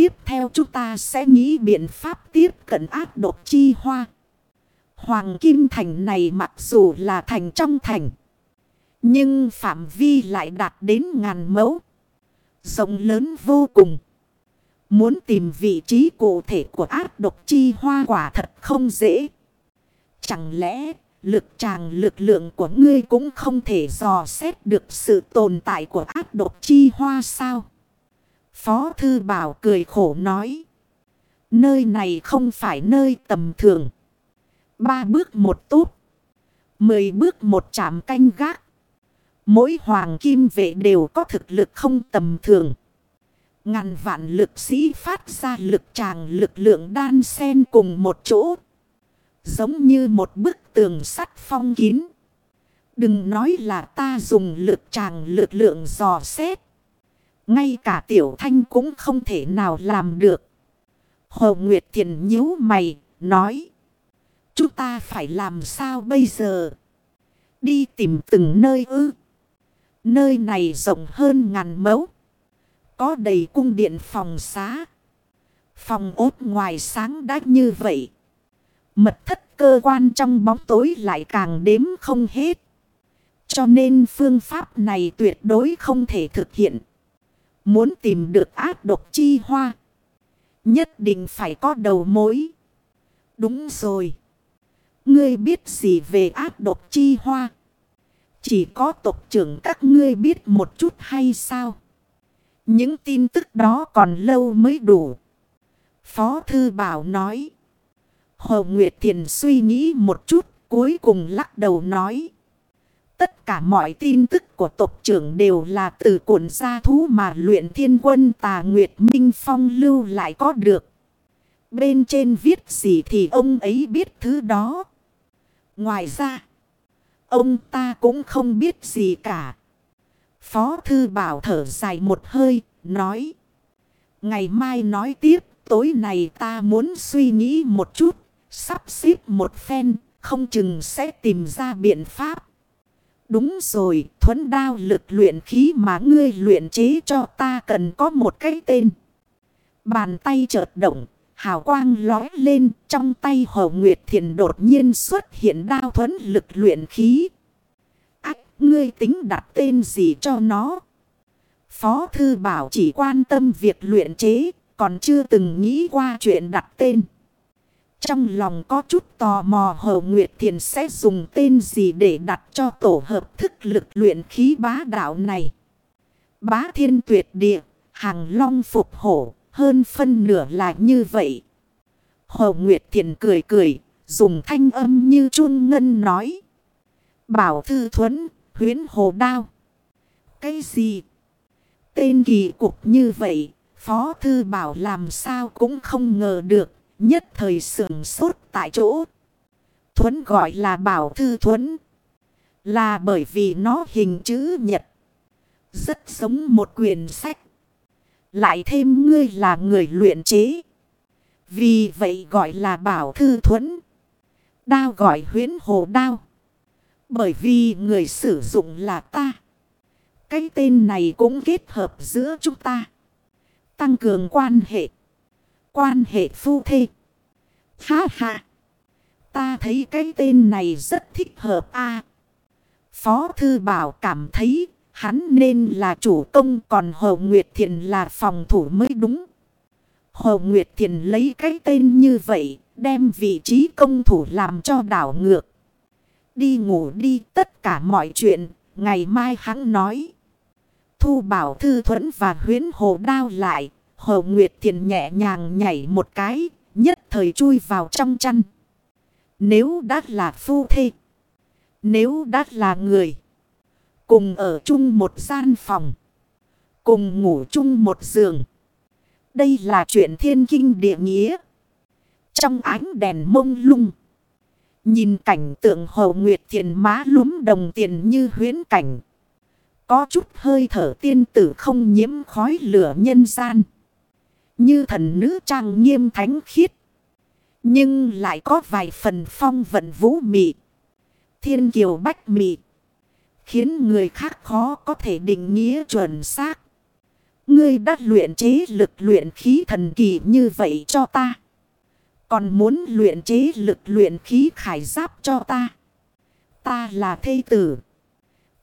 Tiếp theo chúng ta sẽ nghĩ biện pháp tiếp cận ác độc chi hoa. Hoàng Kim Thành này mặc dù là thành trong thành. Nhưng phạm vi lại đạt đến ngàn mẫu. Rộng lớn vô cùng. Muốn tìm vị trí cụ thể của ác độc chi hoa quả thật không dễ. Chẳng lẽ lực tràng lực lượng của ngươi cũng không thể dò xét được sự tồn tại của ác độc chi hoa sao? Phó Thư Bảo cười khổ nói. Nơi này không phải nơi tầm thường. Ba bước một tốt. Mười bước một chạm canh gác. Mỗi hoàng kim vệ đều có thực lực không tầm thường. Ngàn vạn lực sĩ phát ra lực tràng lực lượng đan sen cùng một chỗ. Giống như một bức tường sắt phong kín. Đừng nói là ta dùng lực tràng lực lượng dò xét. Ngay cả tiểu thanh cũng không thể nào làm được. Hồ Nguyệt Thiền nhíu mày, nói. Chúng ta phải làm sao bây giờ? Đi tìm từng nơi ư. Nơi này rộng hơn ngàn mẫu. Có đầy cung điện phòng xá. Phòng ốt ngoài sáng đã như vậy. Mật thất cơ quan trong bóng tối lại càng đếm không hết. Cho nên phương pháp này tuyệt đối không thể thực hiện. Muốn tìm được ác độc chi hoa. Nhất định phải có đầu mối. Đúng rồi. Ngươi biết gì về ác độc chi hoa? Chỉ có tộc trưởng các ngươi biết một chút hay sao? Những tin tức đó còn lâu mới đủ. Phó Thư Bảo nói. Hồ Nguyệt Thiền suy nghĩ một chút, cuối cùng lắc đầu nói. Tất cả mọi tin tức của tộc trưởng đều là từ cuộn gia thú mà luyện thiên quân tà Nguyệt Minh Phong lưu lại có được. Bên trên viết gì thì ông ấy biết thứ đó. Ngoài ra, ông ta cũng không biết gì cả. Phó Thư Bảo thở dài một hơi, nói. Ngày mai nói tiếp, Tối này ta muốn suy nghĩ một chút, sắp xếp một phen, không chừng sẽ tìm ra biện pháp. Đúng rồi, thuấn đao lực luyện khí mà ngươi luyện chế cho ta cần có một cái tên. Bàn tay chợt động, hào quang lói lên, trong tay Hồ Nguyệt Thiền đột nhiên xuất hiện đao thuấn lực luyện khí. Ách, ngươi tính đặt tên gì cho nó? Phó Thư Bảo chỉ quan tâm việc luyện chế, còn chưa từng nghĩ qua chuyện đặt tên. Trong lòng có chút tò mò Hồ Nguyệt Thiền sẽ dùng tên gì để đặt cho tổ hợp thức lực luyện khí bá đạo này. Bá thiên tuyệt địa, hàng long phục hổ, hơn phân nửa là như vậy. Hồ Nguyệt Thiền cười cười, dùng thanh âm như chun ngân nói. Bảo thư thuẫn, huyến hồ đao. Cái gì? Tên kỳ cục như vậy, Phó Thư Bảo làm sao cũng không ngờ được, nhất thời sưởng sốt tại chỗ. Thuấn gọi là Bảo Thư Thuấn, là bởi vì nó hình chữ nhật. Rất giống một quyển sách. Lại thêm ngươi là người luyện chế. Vì vậy gọi là Bảo Thư Thuấn. Đao gọi huyến hồ đao. Bởi vì người sử dụng là ta. Cái tên này cũng kết hợp giữa chúng ta. Tăng cường quan hệ. Quan hệ phu thê. Ha ha. Ta thấy cái tên này rất thích hợp a. Phó Thư Bảo cảm thấy hắn nên là chủ công còn Hồ Nguyệt Thiền là phòng thủ mới đúng. Hồ Nguyệt Thiền lấy cái tên như vậy đem vị trí công thủ làm cho đảo ngược. Đi ngủ đi tất cả mọi chuyện, ngày mai hắn nói. Thu bảo thư thuẫn và huyến hồ đao lại. Hồ Nguyệt Thiền nhẹ nhàng nhảy một cái. Nhất thời chui vào trong chăn. Nếu đã là phu thê. Nếu đã là người. Cùng ở chung một gian phòng. Cùng ngủ chung một giường. Đây là chuyện thiên kinh địa nghĩa. Trong ánh đèn mông lung. Nhìn cảnh tượng Hồ Nguyệt Thiền má lúm đồng tiền như huyến cảnh. Có chút hơi thở tiên tử không nhiễm khói lửa nhân gian. Như thần nữ trang nghiêm thánh khiết. Nhưng lại có vài phần phong vận vũ mị. Thiên kiều bách mị. Khiến người khác khó có thể định nghĩa chuẩn xác. Ngươi đã luyện chế lực luyện khí thần kỳ như vậy cho ta. Còn muốn luyện chế lực luyện khí khải giáp cho ta. Ta là thây tử.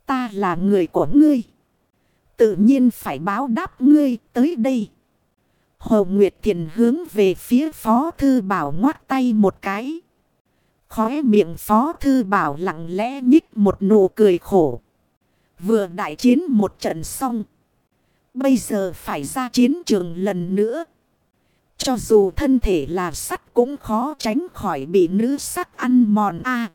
Ta là người của ngươi. Tự nhiên phải báo đáp ngươi tới đây. Hồ Nguyệt Thiền hướng về phía Phó Thư Bảo ngoát tay một cái. Khóe miệng Phó Thư Bảo lặng lẽ nhích một nụ cười khổ. Vừa đại chiến một trận xong. Bây giờ phải ra chiến trường lần nữa. Cho dù thân thể là sắt cũng khó tránh khỏi bị nữ sắc ăn mòn a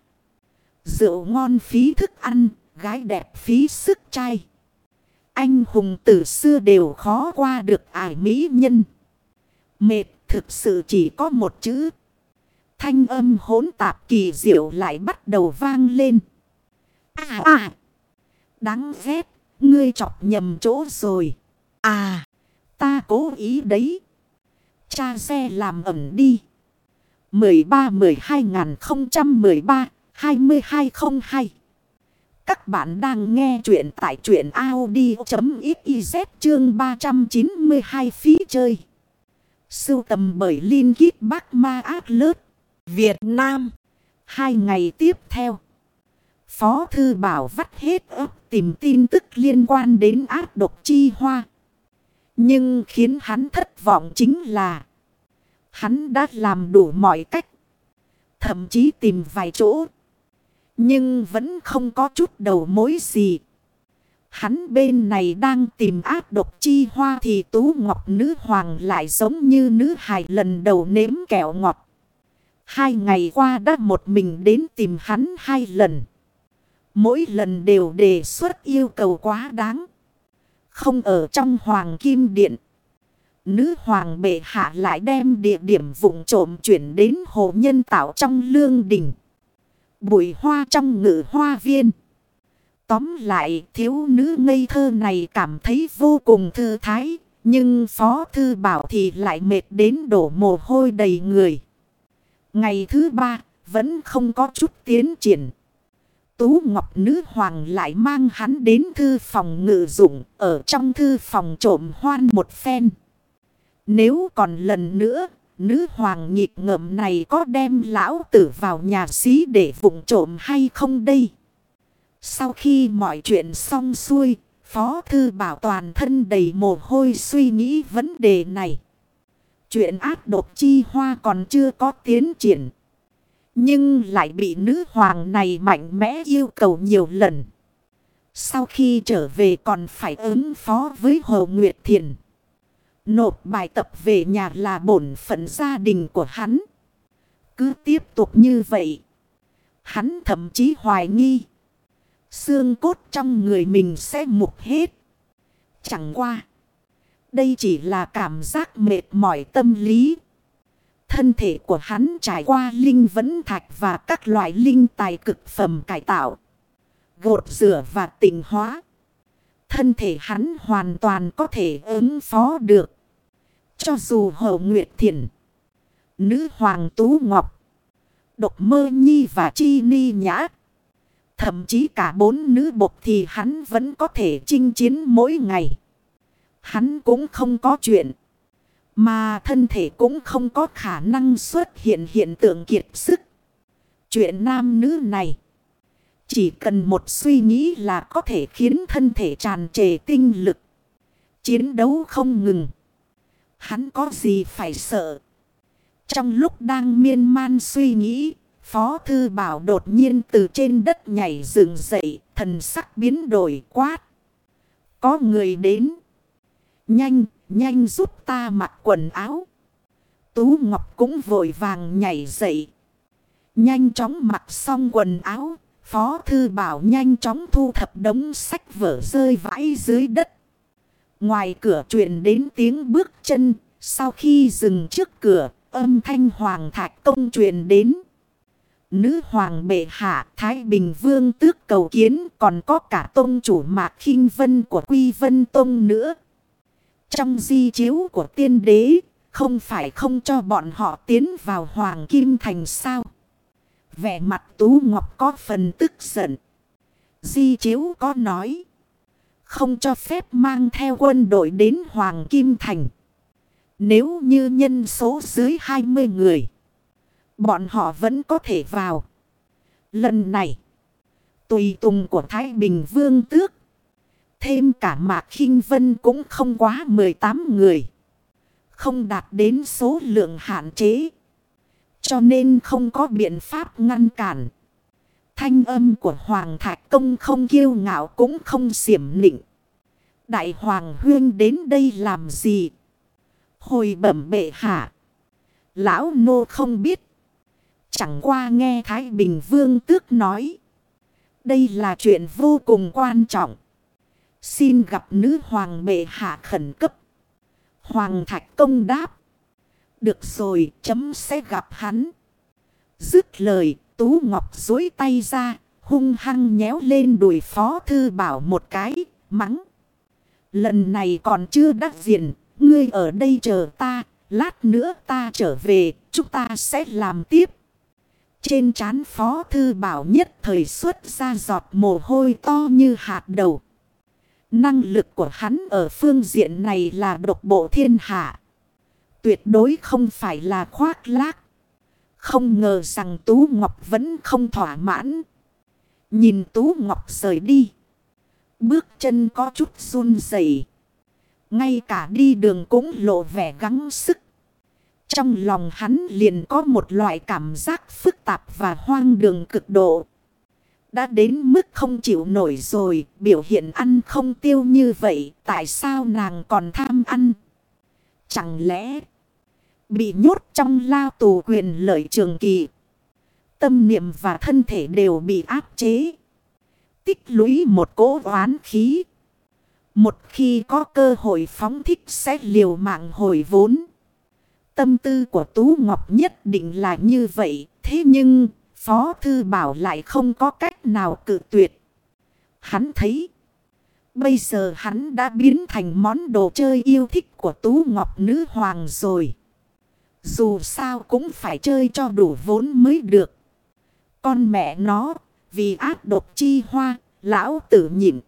Rượu ngon phí thức ăn, gái đẹp phí sức trai. Anh hùng từ xưa đều khó qua được ải mỹ nhân. Mệt thực sự chỉ có một chữ. Thanh âm hỗn tạp kỳ diệu lại bắt đầu vang lên. À à! Đáng ghét, ngươi chọc nhầm chỗ rồi. À! Ta cố ý đấy. Cha xe làm ẩm đi. 13-12-013-2202 các bạn đang nghe chuyện tại chuyện Audi.xyz chương 392 phí chơi. Sưu tầm bởi Linh Kít Bắc Ma Ác Lớt, Việt Nam. Hai ngày tiếp theo. Phó Thư Bảo vắt hết ấp tìm tin tức liên quan đến ác độc chi hoa. Nhưng khiến hắn thất vọng chính là hắn đã làm đủ mọi cách. Thậm chí tìm vài chỗ nhưng vẫn không có chút đầu mối gì. Hắn bên này đang tìm áp độc chi hoa thì tú ngọc nữ hoàng lại giống như nữ hài lần đầu nếm kẹo ngọt. Hai ngày qua đã một mình đến tìm hắn hai lần. Mỗi lần đều đề xuất yêu cầu quá đáng. Không ở trong hoàng kim điện. Nữ hoàng bệ hạ lại đem địa điểm vụng trộm chuyển đến hồ nhân tạo trong lương đỉnh bụi hoa trong ngự hoa viên. Tóm lại thiếu nữ ngây thơ này cảm thấy vô cùng thư thái, Nhưng Phó Thư Bảo thì lại mệt đến đổ mồ hôi đầy người. Ngày thứ ba vẫn không có chút tiến triển. Tú Ngọc Nữ Hoàng lại mang hắn đến thư phòng ngự dụng ở trong thư phòng trộm hoan một phen. Nếu còn lần nữa, nữ hoàng nhịp ngợm này có đem lão tử vào nhà xí để vụng trộm hay không đây? Sau khi mọi chuyện xong xuôi, Phó Thư Bảo toàn thân đầy mồ hôi suy nghĩ vấn đề này. Chuyện ác độc chi hoa còn chưa có tiến triển. Nhưng lại bị nữ hoàng này mạnh mẽ yêu cầu nhiều lần. Sau khi trở về còn phải ứng phó với Hồ Nguyệt Thiền. Nộp bài tập về nhà là bổn phận gia đình của hắn. Cứ tiếp tục như vậy. Hắn thậm chí hoài nghi. Xương cốt trong người mình sẽ mục hết. Chẳng qua. Đây chỉ là cảm giác mệt mỏi tâm lý. Thân thể của hắn trải qua linh vấn thạch và các loại linh tài cực phẩm cải tạo. Gột rửa và tỉnh hóa. Thân thể hắn hoàn toàn có thể ứng phó được. Cho dù hậu nguyệt thiền. Nữ hoàng tú ngọc. Độc mơ nhi và chi ni nhã. Thậm chí cả bốn nữ bộc thì hắn vẫn có thể chinh chiến mỗi ngày. Hắn cũng không có chuyện. Mà thân thể cũng không có khả năng xuất hiện hiện tượng kiệt sức. Chuyện nam nữ này. Chỉ cần một suy nghĩ là có thể khiến thân thể tràn trề tinh lực. Chiến đấu không ngừng. Hắn có gì phải sợ. Trong lúc đang miên man suy nghĩ. Phó Thư Bảo đột nhiên từ trên đất nhảy dựng dậy. Thần sắc biến đổi quát. Có người đến. Nhanh, nhanh giúp ta mặc quần áo. Tú Ngọc cũng vội vàng nhảy dậy. Nhanh chóng mặc xong quần áo. Phó Thư Bảo nhanh chóng thu thập đống sách vở rơi vãi dưới đất. Ngoài cửa truyền đến tiếng bước chân. Sau khi dừng trước cửa, âm thanh hoàng thạch công truyền đến. Nữ hoàng bệ hạ Thái Bình Vương tước cầu kiến còn có cả tôn chủ mạc khinh vân của Quy Vân Tông nữa. Trong di chiếu của tiên đế, không phải không cho bọn họ tiến vào Hoàng Kim Thành sao? Vẻ mặt Tú Ngọc có phần tức giận. Di chiếu có nói. Không cho phép mang theo quân đội đến Hoàng Kim Thành. Nếu như nhân số dưới 20 người. Bọn họ vẫn có thể vào. Lần này. Tùy tùng của Thái Bình Vương Tước. Thêm cả Mạc khinh Vân cũng không quá 18 người. Không đạt đến số lượng hạn chế. Cho nên không có biện pháp ngăn cản. Thanh âm của Hoàng Thạch Công không kiêu ngạo cũng không xiểm nịnh. Đại Hoàng Huyên đến đây làm gì? Hồi bẩm bệ hạ. Lão nô không biết. Chẳng qua nghe Thái Bình Vương tước nói. Đây là chuyện vô cùng quan trọng. Xin gặp nữ hoàng bệ hạ khẩn cấp. Hoàng Thạch Công đáp. Được rồi, chấm sẽ gặp hắn. Dứt lời, Tú Ngọc dối tay ra, hung hăng nhéo lên đùi Phó Thư Bảo một cái, mắng. Lần này còn chưa đắc diện, ngươi ở đây chờ ta, lát nữa ta trở về, chúng ta sẽ làm tiếp. Trên trán Phó Thư Bảo nhất thời xuất ra giọt mồ hôi to như hạt đầu. Năng lực của hắn ở phương diện này là độc bộ thiên hạ. Tuyệt đối không phải là khoác lác. Không ngờ rằng Tú Ngọc vẫn không thỏa mãn. Nhìn Tú Ngọc rời đi. Bước chân có chút run rẩy Ngay cả đi đường cũng lộ vẻ gắng sức. Trong lòng hắn liền có một loại cảm giác phức tạp và hoang đường cực độ. Đã đến mức không chịu nổi rồi, biểu hiện ăn không tiêu như vậy, tại sao nàng còn tham ăn? Chẳng lẽ bị nhốt trong lao tù quyền lợi trường kỳ? Tâm niệm và thân thể đều bị áp chế. Tích lũy một cỗ oán khí. Một khi có cơ hội phóng thích sẽ liều mạng hồi vốn. Tâm tư của Tú Ngọc nhất định là như vậy. Thế nhưng Phó Thư Bảo lại không có cách nào cự tuyệt. Hắn thấy. Bây giờ hắn đã biến thành món đồ chơi yêu thích của Tú Ngọc Nữ Hoàng rồi. Dù sao cũng phải chơi cho đủ vốn mới được. Con mẹ nó, vì ác độc chi hoa, lão tử nhịn.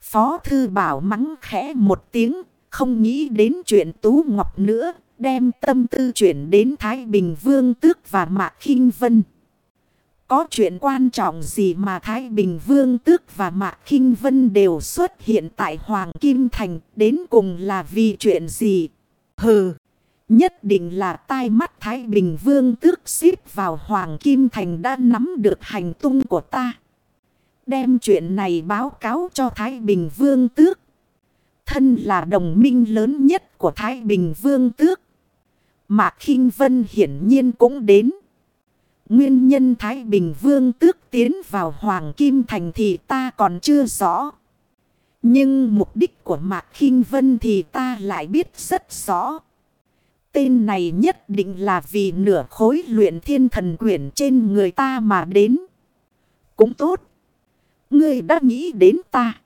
Phó thư bảo mắng khẽ một tiếng, không nghĩ đến chuyện Tú Ngọc nữa, đem tâm tư chuyển đến Thái Bình Vương Tước và Mạc khinh Vân. Có chuyện quan trọng gì mà Thái Bình Vương Tước và Mạc khinh Vân đều xuất hiện tại Hoàng Kim Thành đến cùng là vì chuyện gì? Hừ! Nhất định là tai mắt Thái Bình Vương Tước xíp vào Hoàng Kim Thành đã nắm được hành tung của ta. Đem chuyện này báo cáo cho Thái Bình Vương Tước. Thân là đồng minh lớn nhất của Thái Bình Vương Tước. Mạc khinh Vân hiển nhiên cũng đến. Nguyên nhân Thái Bình Vương tước tiến vào Hoàng Kim Thành thì ta còn chưa rõ. Nhưng mục đích của Mạc khinh Vân thì ta lại biết rất rõ. Tên này nhất định là vì nửa khối luyện thiên thần quyển trên người ta mà đến. Cũng tốt. Ngươi đã nghĩ đến ta.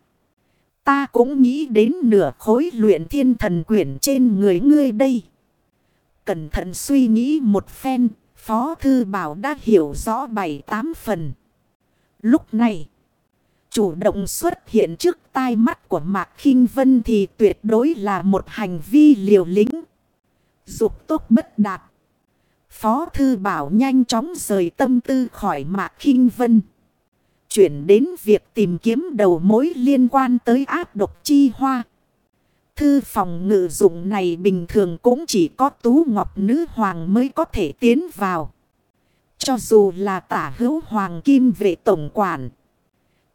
Ta cũng nghĩ đến nửa khối luyện thiên thần quyển trên người ngươi đây. Cẩn thận suy nghĩ một phen, Phó Thư Bảo đã hiểu rõ bảy tám phần. Lúc này, chủ động xuất hiện trước tai mắt của Mạc khinh Vân thì tuyệt đối là một hành vi liều lĩnh. Dục tốt bất đạt. Phó Thư Bảo nhanh chóng rời tâm tư khỏi Mạc khinh Vân. Chuyển đến việc tìm kiếm đầu mối liên quan tới áp độc chi hoa. Thư phòng ngự dụng này bình thường cũng chỉ có tú ngọc nữ hoàng mới có thể tiến vào. Cho dù là tả hữu hoàng kim vệ tổng quản.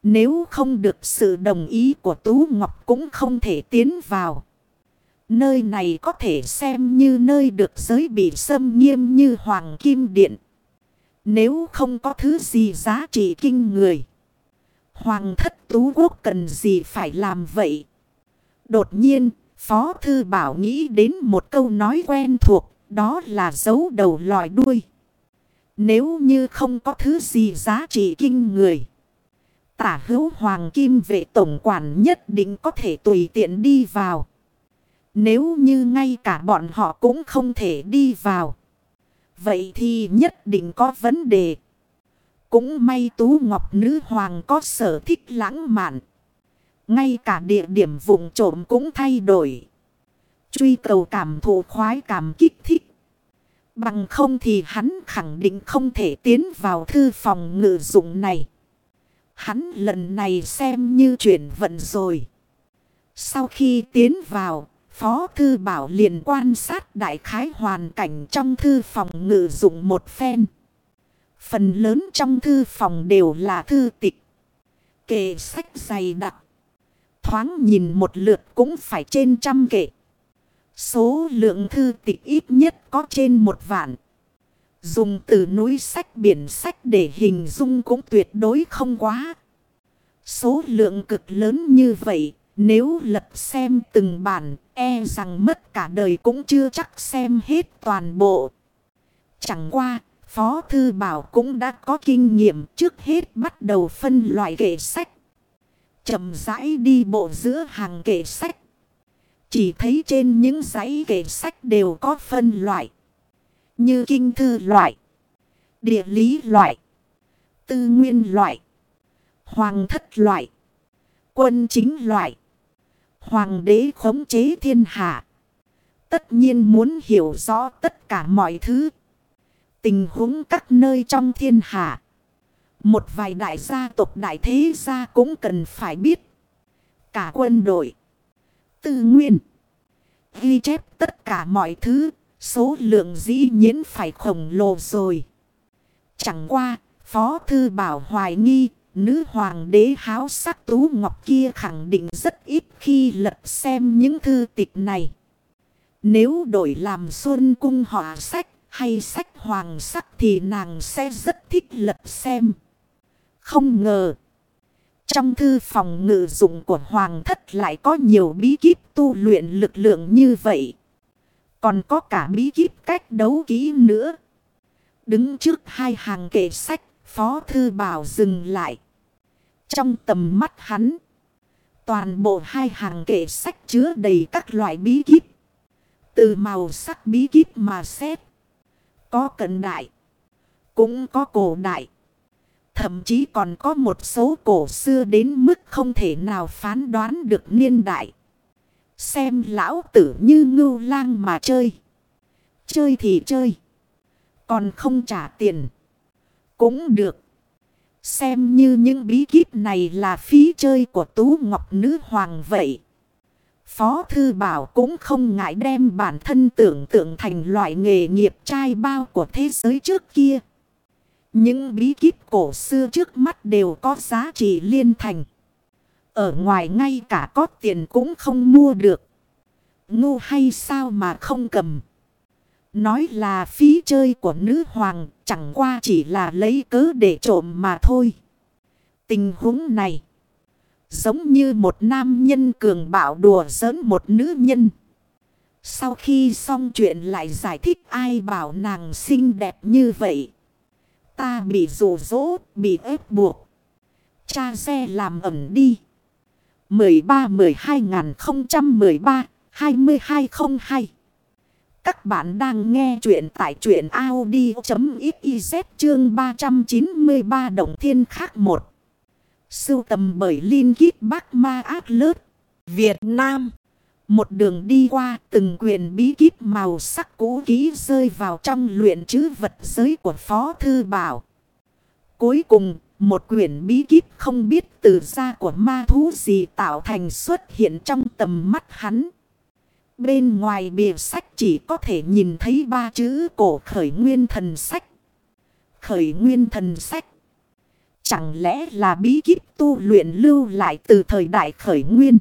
Nếu không được sự đồng ý của Tú Ngọc cũng không thể tiến vào. Nơi này có thể xem như nơi được giới bị xâm nghiêm như Hoàng Kim Điện. Nếu không có thứ gì giá trị kinh người. Hoàng thất Tú Quốc cần gì phải làm vậy? Đột nhiên, Phó Thư Bảo nghĩ đến một câu nói quen thuộc, đó là dấu đầu lòi đuôi. Nếu như không có thứ gì giá trị kinh người. Tả hữu hoàng kim vệ tổng quản nhất định có thể tùy tiện đi vào. Nếu như ngay cả bọn họ cũng không thể đi vào. Vậy thì nhất định có vấn đề. Cũng may Tú Ngọc Nữ Hoàng có sở thích lãng mạn. Ngay cả địa điểm vùng trộm cũng thay đổi. Truy cầu cảm thụ khoái cảm kích thích. Bằng không thì hắn khẳng định không thể tiến vào thư phòng ngự dụng này. Hắn lần này xem như chuyển vận rồi. Sau khi tiến vào, Phó Thư Bảo liền quan sát đại khái hoàn cảnh trong thư phòng ngự dụng một phen. Phần lớn trong thư phòng đều là thư tịch. Kệ sách dày đặc. Thoáng nhìn một lượt cũng phải trên trăm kệ. Số lượng thư tịch ít nhất có trên một vạn. Dùng từ núi sách biển sách để hình dung cũng tuyệt đối không quá. Số lượng cực lớn như vậy, nếu lật xem từng bản, e rằng mất cả đời cũng chưa chắc xem hết toàn bộ. Chẳng qua, Phó Thư Bảo cũng đã có kinh nghiệm trước hết bắt đầu phân loại kệ sách chậm rãi đi bộ giữa hàng kệ sách. Chỉ thấy trên những giấy kệ sách đều có phân loại. Như kinh thư loại. Địa lý loại. Tư nguyên loại. Hoàng thất loại. Quân chính loại. Hoàng đế khống chế thiên hạ. Tất nhiên muốn hiểu rõ tất cả mọi thứ. Tình huống các nơi trong thiên hạ. Một vài đại gia tộc đại thế gia cũng cần phải biết. Cả quân đội tư nguyên. Ghi chép tất cả mọi thứ, số lượng dĩ nhiên phải khổng lồ rồi. Chẳng qua, Phó Thư Bảo hoài nghi, nữ hoàng đế háo sắc tú ngọc kia khẳng định rất ít khi lật xem những thư tịch này. Nếu đổi làm xuân cung họa sách hay sách hoàng sắc thì nàng sẽ rất thích lật xem. Không ngờ. Trong thư phòng ngự dụng của Hoàng thất lại có nhiều bí kíp tu luyện lực lượng như vậy. Còn có cả bí kíp cách đấu kỹ nữa. Đứng trước hai hàng kệ sách, Phó Thư Bảo dừng lại. Trong tầm mắt hắn, Toàn bộ hai hàng kệ sách chứa đầy các loại bí kíp. Từ màu sắc bí kíp mà xét. Có cận đại. Cũng có cổ đại. Thậm chí còn có một số cổ xưa đến mức không thể nào phán đoán được niên đại. Xem lão tử như ngưu lang mà chơi. Chơi thì chơi. Còn không trả tiền. Cũng được. Xem như những bí kíp này là phí chơi của Tú Ngọc Nữ Hoàng vậy. Phó Thư Bảo cũng không ngại đem bản thân tưởng tượng thành loại nghề nghiệp trai bao của thế giới trước kia. Những bí kíp cổ xưa trước mắt đều có giá trị liên thành. Ở ngoài ngay cả có tiền cũng không mua được. Ngu hay sao mà không cầm. Nói là phí chơi của nữ hoàng, chẳng qua chỉ là lấy cớ để trộm mà thôi. Tình huống này, giống như một nam nhân cường bạo đùa giỡn một nữ nhân. Sau khi xong chuyện lại giải thích ai bảo nàng xinh đẹp như vậy. Ta bị rủ rỗ, bị ép buộc. Cha xe làm ẩm đi. 13-12-013-2202 Các bạn đang nghe chuyện tại chuyện Audi.xyz chương 393 Động Thiên Khác 1 Sưu tầm bởi Linh Kít Bắc Ma ác Lớt Việt Nam một đường đi qua từng quyền bí kíp màu sắc cũ ký rơi vào trong luyện chữ vật giới của Phó Thư Bảo. Cuối cùng, một quyển bí kíp không biết từ da của ma thú gì tạo thành xuất hiện trong tầm mắt hắn. Bên ngoài bìa sách chỉ có thể nhìn thấy ba chữ cổ khởi nguyên thần sách. Khởi nguyên thần sách. Chẳng lẽ là bí kíp tu luyện lưu lại từ thời đại khởi nguyên.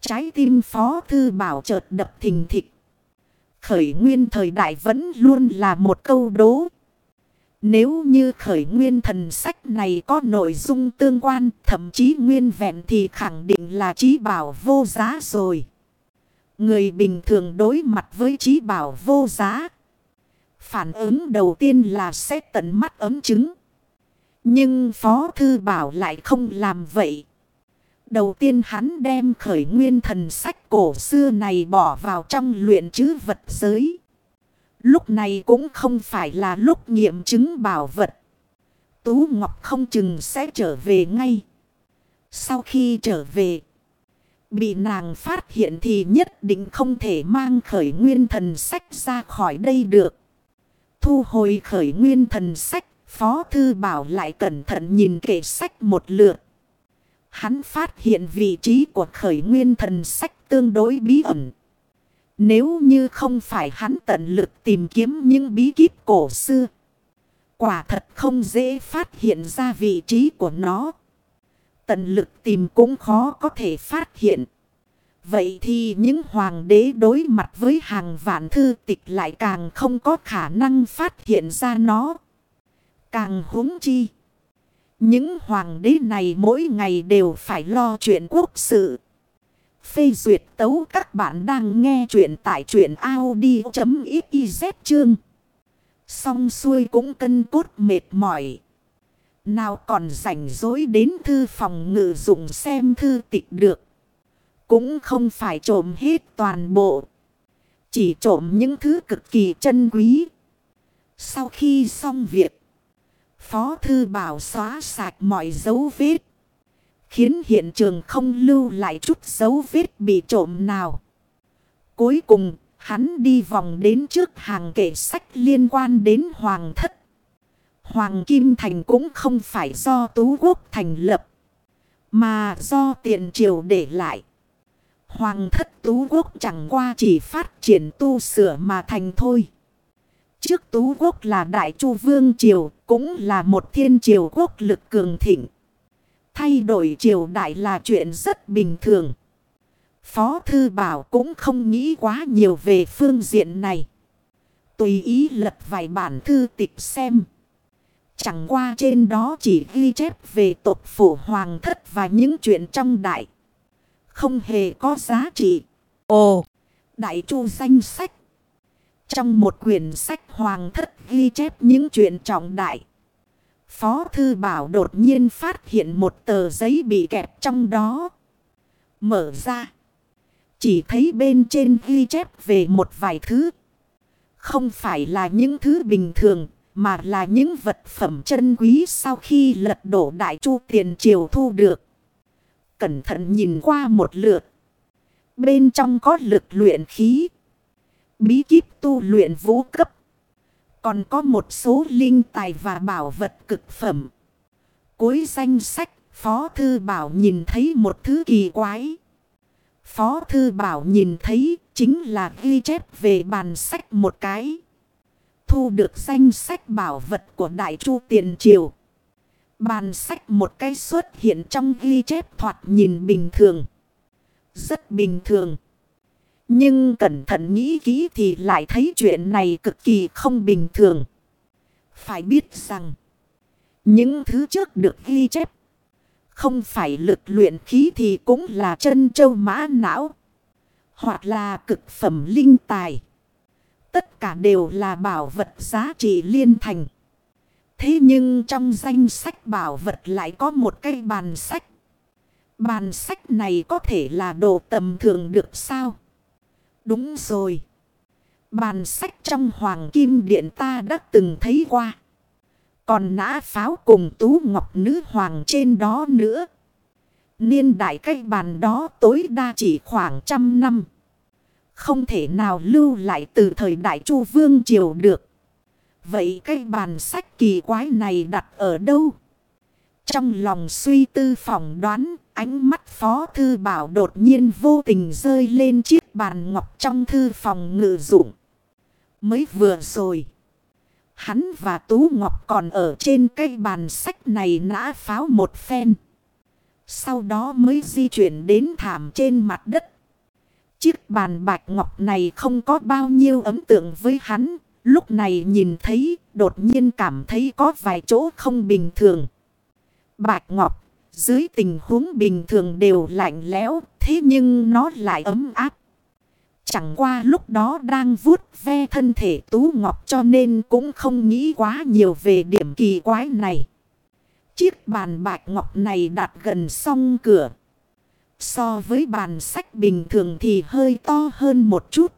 Trái tim phó thư bảo chợt đập thình thịch. Khởi nguyên thời đại vẫn luôn là một câu đố. Nếu như khởi nguyên thần sách này có nội dung tương quan, thậm chí nguyên vẹn thì khẳng định là trí bảo vô giá rồi. Người bình thường đối mặt với trí bảo vô giá. Phản ứng đầu tiên là sẽ tận mắt ấm chứng. Nhưng Phó Thư Bảo lại không làm vậy. Đầu tiên hắn đem khởi nguyên thần sách cổ xưa này bỏ vào trong luyện chứ vật giới. Lúc này cũng không phải là lúc nghiệm chứng bảo vật. Tú Ngọc không chừng sẽ trở về ngay. Sau khi trở về, bị nàng phát hiện thì nhất định không thể mang khởi nguyên thần sách ra khỏi đây được. Thu hồi khởi nguyên thần sách, Phó Thư Bảo lại cẩn thận nhìn kệ sách một lượt. Hắn phát hiện vị trí của khởi nguyên thần sách tương đối bí ẩn. Nếu như không phải hắn tận lực tìm kiếm những bí kíp cổ xưa. Quả thật không dễ phát hiện ra vị trí của nó. Tận lực tìm cũng khó có thể phát hiện. Vậy thì những hoàng đế đối mặt với hàng vạn thư tịch lại càng không có khả năng phát hiện ra nó. Càng huống chi. Những hoàng đế này mỗi ngày đều phải lo chuyện quốc sự. Phê duyệt tấu các bạn đang nghe chuyện tại chuyện Audi.xyz chương. Xong xuôi cũng cân cốt mệt mỏi. Nào còn rảnh rỗi đến thư phòng ngự dụng xem thư tịch được. Cũng không phải trộm hết toàn bộ. Chỉ trộm những thứ cực kỳ chân quý. Sau khi xong việc. Phó thư bảo xóa sạch mọi dấu vết. Khiến hiện trường không lưu lại chút dấu vết bị trộm nào. Cuối cùng, hắn đi vòng đến trước hàng kệ sách liên quan đến Hoàng thất. Hoàng Kim Thành cũng không phải do Tú Quốc thành lập, mà do tiền triều để lại. Hoàng thất Tú Quốc chẳng qua chỉ phát triển tu sửa mà thành thôi. Trước Tú Quốc là Đại Chu Vương Triều, cũng là một thiên triều quốc lực cường thịnh. Thay đổi triều đại là chuyện rất bình thường. Phó Thư Bảo cũng không nghĩ quá nhiều về phương diện này. Tùy ý lật vài bản thư tịch xem. Chẳng qua trên đó chỉ ghi chép về tộc phủ hoàng thất và những chuyện trong đại. Không hề có giá trị. Ồ! Đại chu danh sách. Trong một quyển sách hoàng thất ghi chép những chuyện trọng đại. Phó Thư Bảo đột nhiên phát hiện một tờ giấy bị kẹp trong đó. Mở ra. Chỉ thấy bên trên ghi chép về một vài thứ. Không phải là những thứ bình thường, mà là những vật phẩm chân quý sau khi lật đổ đại chu tiền triều thu được. Cẩn thận nhìn qua một lượt. Bên trong có lực luyện khí. Bí kíp tu luyện vũ cấp. Còn có một số linh tài và bảo vật cực phẩm. Cuối danh sách, Phó Thư Bảo nhìn thấy một thứ kỳ quái. Phó Thư Bảo nhìn thấy chính là ghi chép về bàn sách một cái. Thu được danh sách bảo vật của Đại Chu Tiền Triều. Bàn sách một cái xuất hiện trong ghi chép thoạt nhìn bình thường. Rất bình thường. Nhưng cẩn thận nghĩ kỹ thì lại thấy chuyện này cực kỳ không bình thường. Phải biết rằng, những thứ trước được ghi chép, không phải lực luyện khí thì cũng là chân châu mã não, hoặc là cực phẩm linh tài. Tất cả đều là bảo vật giá trị liên thành. Thế nhưng trong danh sách bảo vật lại có một cây bàn sách. Bàn sách này có thể là đồ tầm thường được sao? Đúng rồi. Bàn sách trong Hoàng Kim Điện ta đã từng thấy qua. Còn nã pháo cùng tú ngọc nữ hoàng trên đó nữa. Niên đại cách bàn đó tối đa chỉ khoảng trăm năm. Không thể nào lưu lại từ thời đại chu vương triều được. Vậy cái bàn sách kỳ quái này đặt ở đâu? Trong lòng suy tư phỏng đoán, ánh mắt Phó Thư Bảo đột nhiên vô tình rơi lên chiếc bàn ngọc trong thư phòng ngự dụng. Mới vừa rồi, hắn và Tú Ngọc còn ở trên cây bàn sách này nã pháo một phen. Sau đó mới di chuyển đến thảm trên mặt đất. Chiếc bàn bạch ngọc này không có bao nhiêu ấn tượng với hắn. Lúc này nhìn thấy, đột nhiên cảm thấy có vài chỗ không bình thường. Bạch ngọc, dưới tình huống bình thường đều lạnh lẽo, thế nhưng nó lại ấm áp. Chẳng qua lúc đó đang vuốt ve thân thể Tú Ngọc cho nên cũng không nghĩ quá nhiều về điểm kỳ quái này. Chiếc bàn bạch ngọc này đặt gần song cửa. So với bàn sách bình thường thì hơi to hơn một chút.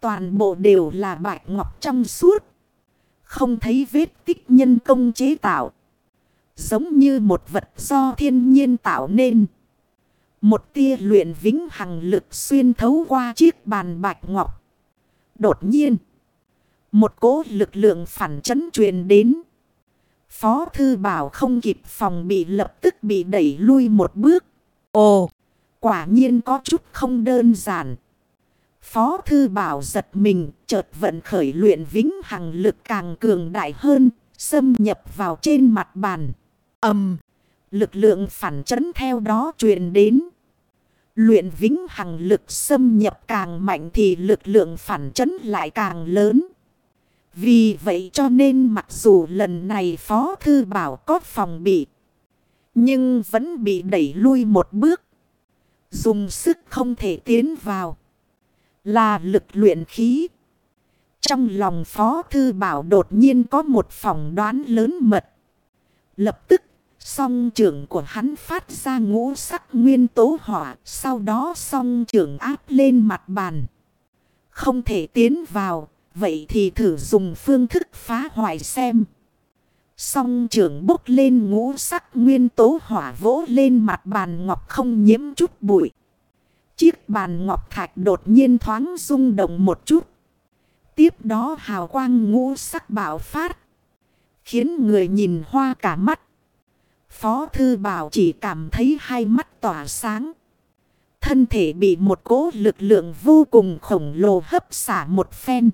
Toàn bộ đều là bạch ngọc trong suốt. Không thấy vết tích nhân công chế tạo. Giống như một vật do thiên nhiên tạo nên. Một tia luyện vĩnh hằng lực xuyên thấu qua chiếc bàn bạch ngọc. Đột nhiên. Một cỗ lực lượng phản chấn truyền đến. Phó thư bảo không kịp phòng bị lập tức bị đẩy lui một bước. Ồ, quả nhiên có chút không đơn giản. Phó thư bảo giật mình, chợt vận khởi luyện vĩnh hằng lực càng cường đại hơn, xâm nhập vào trên mặt bàn. ầm lực lượng phản chấn theo đó truyền đến. Luyện vĩnh hằng lực xâm nhập càng mạnh thì lực lượng phản chấn lại càng lớn. Vì vậy cho nên mặc dù lần này Phó Thư Bảo có phòng bị. Nhưng vẫn bị đẩy lui một bước. Dùng sức không thể tiến vào. Là lực luyện khí. Trong lòng Phó Thư Bảo đột nhiên có một phỏng đoán lớn mật. Lập tức, song trưởng của hắn phát ra ngũ sắc nguyên tố hỏa. Sau đó song trưởng áp lên mặt bàn. Không thể tiến vào, vậy thì thử dùng phương thức phá hoại xem. Song trưởng bốc lên ngũ sắc nguyên tố hỏa vỗ lên mặt bàn ngọc không nhiễm chút bụi. Chiếc bàn ngọc thạch đột nhiên thoáng rung động một chút. Tiếp đó hào quang ngũ sắc bạo phát. Khiến người nhìn hoa cả mắt. Phó thư bảo chỉ cảm thấy hai mắt tỏa sáng. Thân thể bị một cố lực lượng vô cùng khổng lồ hấp xả một phen.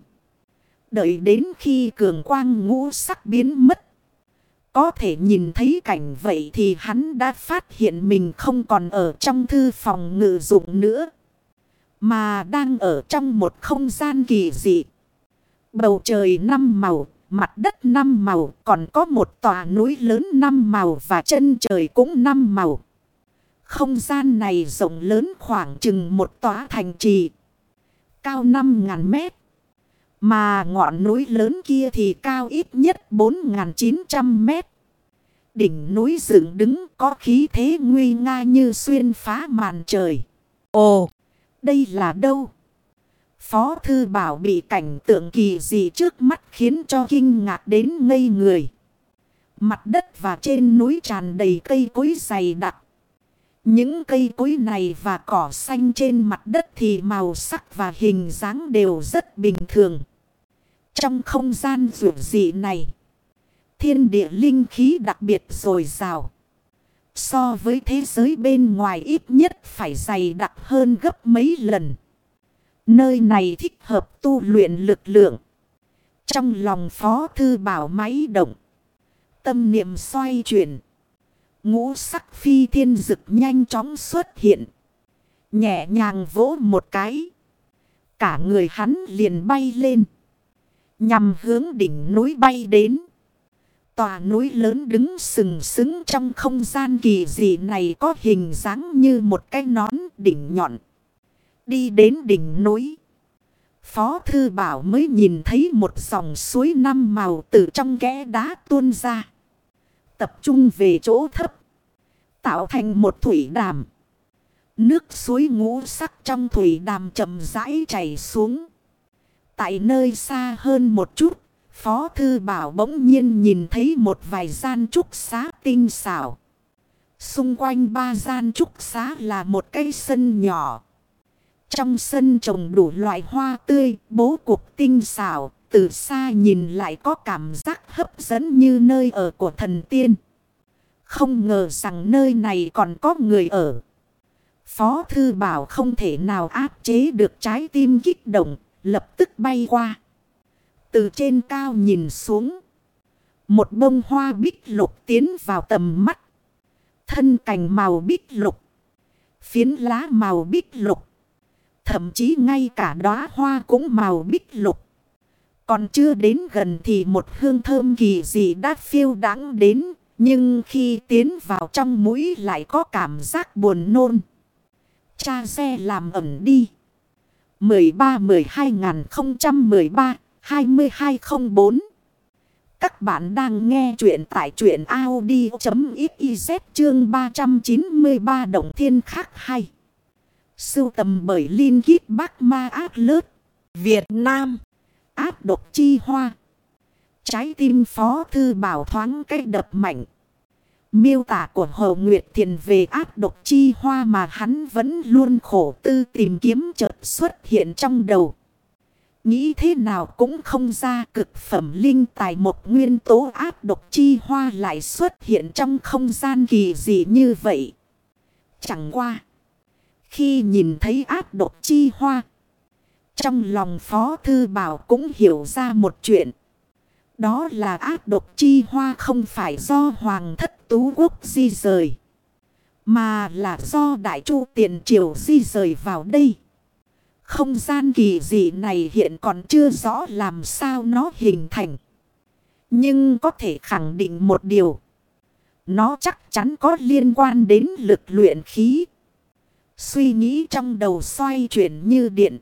Đợi đến khi cường quang ngũ sắc biến mất. Có thể nhìn thấy cảnh vậy thì hắn đã phát hiện mình không còn ở trong thư phòng ngự dụng nữa. Mà đang ở trong một không gian kỳ dị. Bầu trời năm màu, mặt đất năm màu, còn có một tòa núi lớn năm màu và chân trời cũng năm màu. Không gian này rộng lớn khoảng chừng một tòa thành trì. Cao 5.000 mét. Mà ngọn núi lớn kia thì cao ít nhất 4.900 mét. Đỉnh núi dựng đứng có khí thế nguy nga như xuyên phá màn trời. Ồ, đây là đâu? Phó Thư Bảo bị cảnh tượng kỳ dị trước mắt khiến cho kinh ngạc đến ngây người. Mặt đất và trên núi tràn đầy cây cối dày đặc. Những cây cối này và cỏ xanh trên mặt đất thì màu sắc và hình dáng đều rất bình thường. Trong không gian rủ dị này, thiên địa linh khí đặc biệt dồi dào. So với thế giới bên ngoài ít nhất phải dày đặc hơn gấp mấy lần. Nơi này thích hợp tu luyện lực lượng. Trong lòng phó thư bảo máy động. Tâm niệm xoay chuyển. Ngũ sắc phi thiên dực nhanh chóng xuất hiện. Nhẹ nhàng vỗ một cái. Cả người hắn liền bay lên. Nhằm hướng đỉnh núi bay đến. Tòa núi lớn đứng sừng sững trong không gian kỳ dị này có hình dáng như một cái nón đỉnh nhọn. Đi đến đỉnh núi. Phó Thư Bảo mới nhìn thấy một dòng suối năm màu từ trong kẽ đá tuôn ra. Tập trung về chỗ thấp. Tạo thành một thủy đàm. Nước suối ngũ sắc trong thủy đàm chậm rãi chảy xuống. Tại nơi xa hơn một chút. Phó Thư Bảo bỗng nhiên nhìn thấy một vài gian trúc xá tinh xảo. Xung quanh ba gian trúc xá là một cây sân nhỏ. Trong sân trồng đủ loại hoa tươi, bố cục tinh xảo, từ xa nhìn lại có cảm giác hấp dẫn như nơi ở của thần tiên. Không ngờ rằng nơi này còn có người ở. Phó thư bảo không thể nào áp chế được trái tim kích động, lập tức bay qua. Từ trên cao nhìn xuống. Một bông hoa bích lục tiến vào tầm mắt. Thân cành màu bích lục. Phiến lá màu bích lục. Thậm chí ngay cả đóa hoa cũng màu bích lục. Còn chưa đến gần thì một hương thơm kỳ dị đã phiêu đáng đến. Nhưng khi tiến vào trong mũi lại có cảm giác buồn nôn. Cha xe làm ẩm đi. 13-12-2013-2204 Các bạn đang nghe chuyện tại chuyện Audi.xyz chương 393 Động Thiên Khác hay. Sưu tầm bởi Linh Ghiết Bác Ma Ác Lớp. Việt Nam. Áp độc chi hoa. Trái tim phó thư bảo thoáng cách đập mạnh. Miêu tả của Hồ Nguyệt Thiền về áp độc chi hoa mà hắn vẫn luôn khổ tư tìm kiếm chợt xuất hiện trong đầu. Nghĩ thế nào cũng không ra cực phẩm linh tài một nguyên tố áp độc chi hoa lại xuất hiện trong không gian kỳ dị như vậy. Chẳng qua. Khi nhìn thấy áp độc chi hoa. Trong lòng Phó Thư Bảo cũng hiểu ra một chuyện. Đó là áp độc chi hoa không phải do Hoàng thất tú quốc di rời. Mà là do Đại Chu Tiền Triều di rời vào đây. Không gian kỳ dị này hiện còn chưa rõ làm sao nó hình thành. Nhưng có thể khẳng định một điều. Nó chắc chắn có liên quan đến lực luyện khí. Suy nghĩ trong đầu xoay chuyển như điện.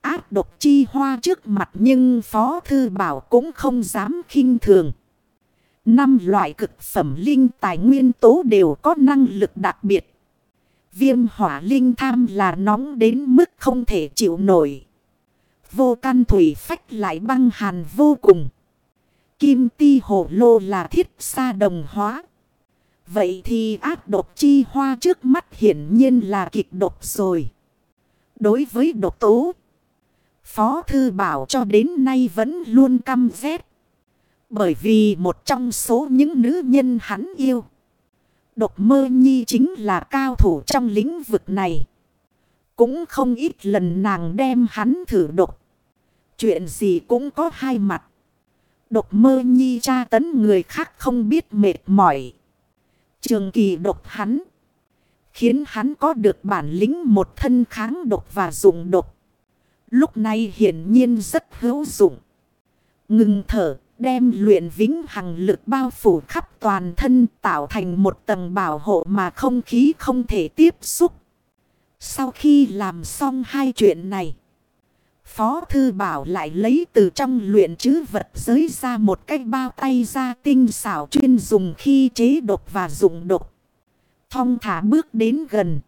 Áp độc chi hoa trước mặt nhưng Phó Thư Bảo cũng không dám khinh thường. Năm loại cực phẩm linh tài nguyên tố đều có năng lực đặc biệt. Viêm hỏa linh tham là nóng đến mức không thể chịu nổi. Vô can thủy phách lại băng hàn vô cùng. Kim ti hổ lô là thiết sa đồng hóa. Vậy thì ác độc chi hoa trước mắt hiển nhiên là kịch độc rồi. Đối với độc tố, Phó Thư Bảo cho đến nay vẫn luôn căm ghét. Bởi vì một trong số những nữ nhân hắn yêu. Độc mơ nhi chính là cao thủ trong lĩnh vực này. Cũng không ít lần nàng đem hắn thử độc. Chuyện gì cũng có hai mặt. Độc mơ nhi tra tấn người khác không biết mệt mỏi. Trường kỳ độc hắn. Khiến hắn có được bản lĩnh một thân kháng độc và dụng độc. Lúc này hiển nhiên rất hữu dụng. Ngừng thở, đem luyện vĩnh hằng lực bao phủ khắp toàn thân tạo thành một tầng bảo hộ mà không khí không thể tiếp xúc. Sau khi làm xong hai chuyện này, Phó Thư Bảo lại lấy từ trong luyện chứ vật giới ra một cái bao tay ra tinh xảo chuyên dùng khi chế độc và dụng độc. Thong thả bước đến gần.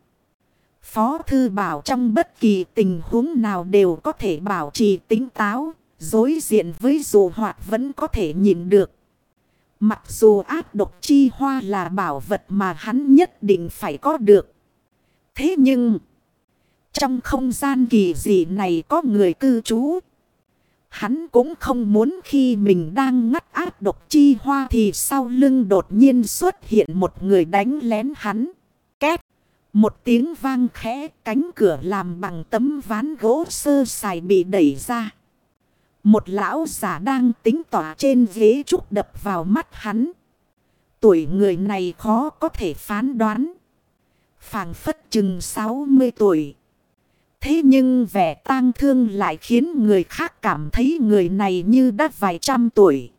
Phó Thư Bảo trong bất kỳ tình huống nào đều có thể bảo trì tính táo, dối diện với dù hoạt vẫn có thể nhìn được. Mặc dù ác độc chi hoa là bảo vật mà hắn nhất định phải có được. Thế nhưng... Trong không gian kỳ dị này có người cư trú. Hắn cũng không muốn khi mình đang ngắt áp độc chi hoa thì sau lưng đột nhiên xuất hiện một người đánh lén hắn. Két. Một tiếng vang khẽ, cánh cửa làm bằng tấm ván gỗ sơ sài bị đẩy ra. Một lão giả đang tính tỏa trên ghế trúc đập vào mắt hắn. Tuổi người này khó có thể phán đoán. phảng phất chừng 60 tuổi. Thế nhưng vẻ tang thương lại khiến người khác cảm thấy người này như đã vài trăm tuổi.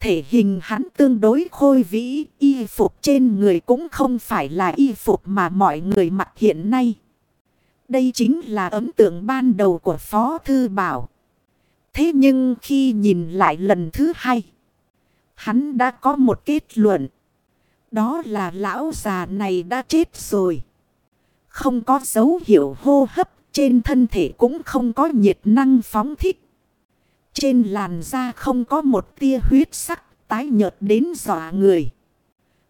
Thể hình hắn tương đối khôi vĩ, y phục trên người cũng không phải là y phục mà mọi người mặc hiện nay. Đây chính là ấn tượng ban đầu của Phó Thư Bảo. Thế nhưng khi nhìn lại lần thứ hai, hắn đã có một kết luận. Đó là lão già này đã chết rồi. Không có dấu hiệu hô hấp trên thân thể cũng không có nhiệt năng phóng thích. Trên làn da không có một tia huyết sắc tái nhợt đến dọa người.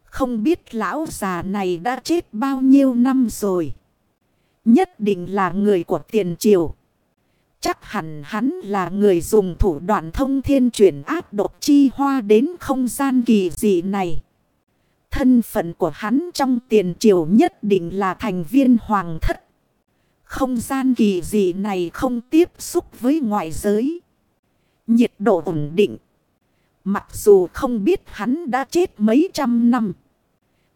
Không biết lão già này đã chết bao nhiêu năm rồi. Nhất định là người của tiền triều. Chắc hẳn hắn là người dùng thủ đoạn thông thiên chuyển áp độc chi hoa đến không gian kỳ dị này. Thân phận của hắn trong tiền triều nhất định là thành viên hoàng thất. Không gian kỳ dị này không tiếp xúc với ngoại giới. Nhiệt độ ổn định. Mặc dù không biết hắn đã chết mấy trăm năm.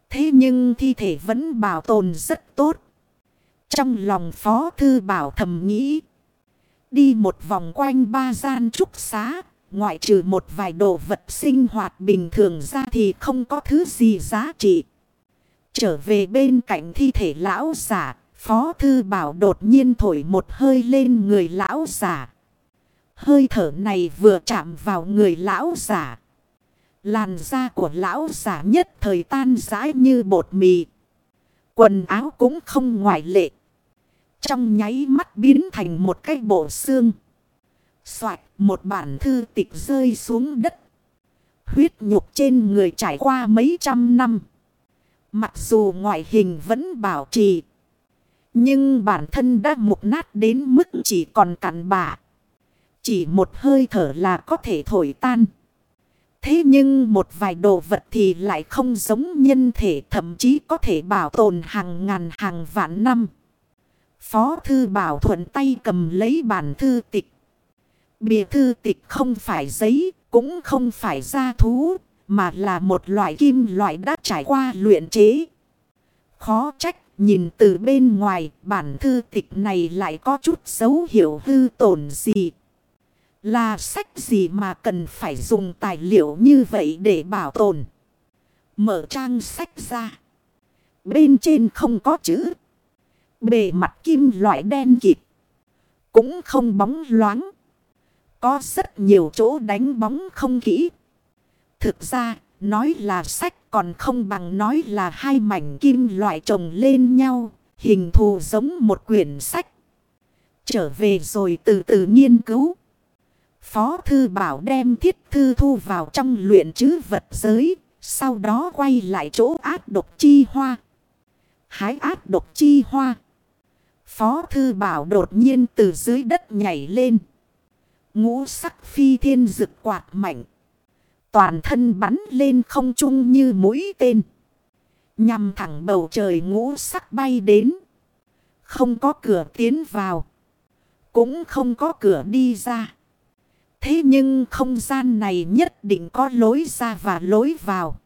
Thế nhưng thi thể vẫn bảo tồn rất tốt. Trong lòng Phó Thư Bảo thầm nghĩ. Đi một vòng quanh ba gian trúc xá. Ngoại trừ một vài đồ vật sinh hoạt bình thường ra thì không có thứ gì giá trị. Trở về bên cạnh thi thể lão giả Phó Thư Bảo đột nhiên thổi một hơi lên người lão giả. Hơi thở này vừa chạm vào người lão giả. Làn da của lão giả nhất thời tan rãi như bột mì. Quần áo cũng không ngoại lệ. Trong nháy mắt biến thành một cái bộ xương. Xoạch, một bản thư tịch rơi xuống đất. Huyết nhục trên người trải qua mấy trăm năm. Mặc dù ngoại hình vẫn bảo trì nhưng bản thân đã mục nát đến mức chỉ còn cặn bã Chỉ một hơi thở là có thể thổi tan. Thế nhưng một vài đồ vật thì lại không giống nhân thể thậm chí có thể bảo tồn hàng ngàn hàng vạn năm. Phó thư bảo thuận tay cầm lấy bản thư tịch. Bìa thư tịch không phải giấy, cũng không phải da thú, mà là một loại kim loại đã trải qua luyện chế. Khó trách Nhìn từ bên ngoài, bản thư tịch này lại có chút dấu hiệu hư tổn gì. Là sách gì mà cần phải dùng tài liệu như vậy để bảo tồn. Mở trang sách ra. Bên trên không có chữ. Bề mặt kim loại đen kịt. Cũng không bóng loáng. Có rất nhiều chỗ đánh bóng không kỹ. Thực ra Nói là sách còn không bằng nói là hai mảnh kim loại chồng lên nhau, hình thù giống một quyển sách. Trở về rồi từ từ nghiên cứu. Phó thư bảo đem thiết thư thu vào trong luyện chứ vật giới, sau đó quay lại chỗ ác độc chi hoa. Hái ác độc chi hoa. Phó thư bảo đột nhiên từ dưới đất nhảy lên. Ngũ sắc phi thiên rực quạt mạnh. Toàn thân bắn lên không trung như mũi tên. Nhằm thẳng bầu trời ngũ sắc bay đến. Không có cửa tiến vào. Cũng không có cửa đi ra. Thế nhưng không gian này nhất định có lối ra và lối vào.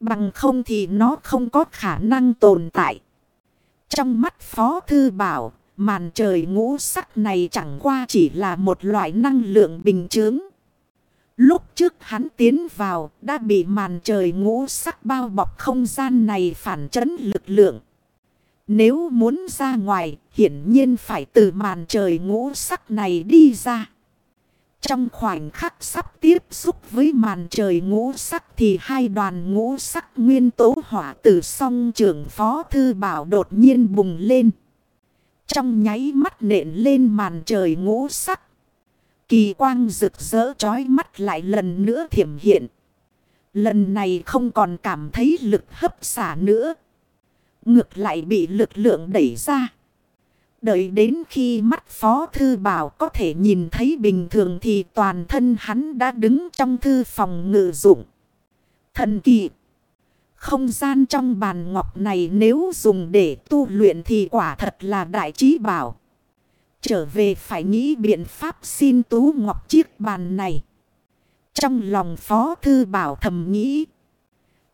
Bằng không thì nó không có khả năng tồn tại. Trong mắt Phó Thư Bảo, màn trời ngũ sắc này chẳng qua chỉ là một loại năng lượng bình chướng. Lúc trước hắn tiến vào đã bị màn trời ngũ sắc bao bọc không gian này phản chấn lực lượng. Nếu muốn ra ngoài, hiển nhiên phải từ màn trời ngũ sắc này đi ra. Trong khoảnh khắc sắp tiếp xúc với màn trời ngũ sắc thì hai đoàn ngũ sắc nguyên tố hỏa từ song trưởng phó thư bảo đột nhiên bùng lên. Trong nháy mắt nện lên màn trời ngũ sắc. Kỳ quang rực rỡ trói mắt lại lần nữa thiểm hiện. Lần này không còn cảm thấy lực hấp xả nữa. Ngược lại bị lực lượng đẩy ra. Đợi đến khi mắt Phó Thư Bảo có thể nhìn thấy bình thường thì toàn thân hắn đã đứng trong thư phòng ngự dụng. Thần kỳ! Không gian trong bàn ngọc này nếu dùng để tu luyện thì quả thật là đại trí bảo. Trở về phải nghĩ biện pháp xin tú ngọc chiếc bàn này. Trong lòng Phó Thư Bảo thầm nghĩ.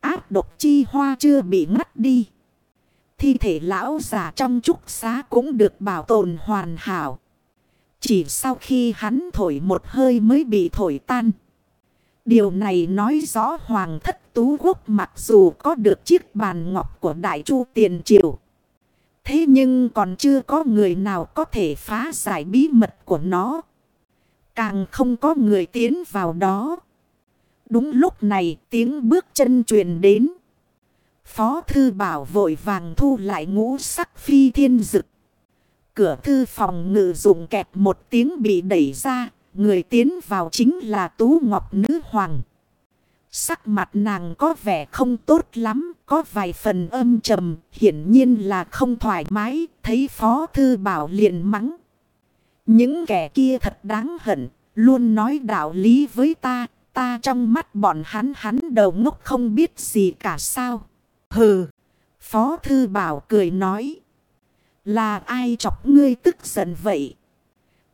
Áp độc chi hoa chưa bị ngắt đi. Thi thể lão già trong trúc xá cũng được bảo tồn hoàn hảo. Chỉ sau khi hắn thổi một hơi mới bị thổi tan. Điều này nói rõ Hoàng thất Tú Quốc mặc dù có được chiếc bàn ngọc của Đại Chu Tiền Triều. Thế nhưng còn chưa có người nào có thể phá giải bí mật của nó. Càng không có người tiến vào đó. Đúng lúc này tiếng bước chân truyền đến. Phó thư bảo vội vàng thu lại ngũ sắc phi thiên dực. Cửa thư phòng ngự dụng kẹp một tiếng bị đẩy ra. Người tiến vào chính là Tú Ngọc Nữ Hoàng. Sắc mặt nàng có vẻ không tốt lắm, có vài phần âm trầm, hiển nhiên là không thoải mái, thấy Phó Thư Bảo liền mắng. Những kẻ kia thật đáng hận, luôn nói đạo lý với ta, ta trong mắt bọn hắn hắn đầu ngốc không biết gì cả sao. Hừ, Phó Thư Bảo cười nói. Là ai chọc ngươi tức giận vậy?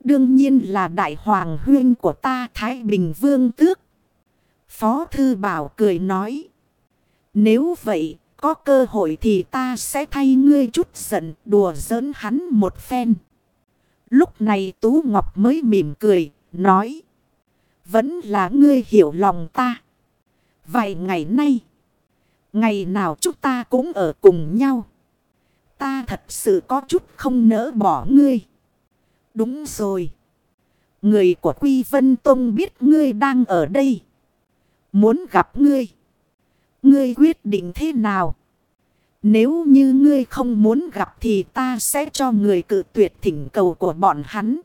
Đương nhiên là đại hoàng huyên của ta Thái Bình Vương Tước. Phó Thư Bảo cười nói. Nếu vậy, có cơ hội thì ta sẽ thay ngươi chút giận đùa giỡn hắn một phen. Lúc này Tú Ngọc mới mỉm cười, nói. Vẫn là ngươi hiểu lòng ta. Vài ngày nay, ngày nào chúng ta cũng ở cùng nhau. Ta thật sự có chút không nỡ bỏ ngươi. Đúng rồi. Người của Quy Vân Tông biết ngươi đang ở đây. Muốn gặp ngươi. Ngươi quyết định thế nào? Nếu như ngươi không muốn gặp thì ta sẽ cho người cự tuyệt thỉnh cầu của bọn hắn.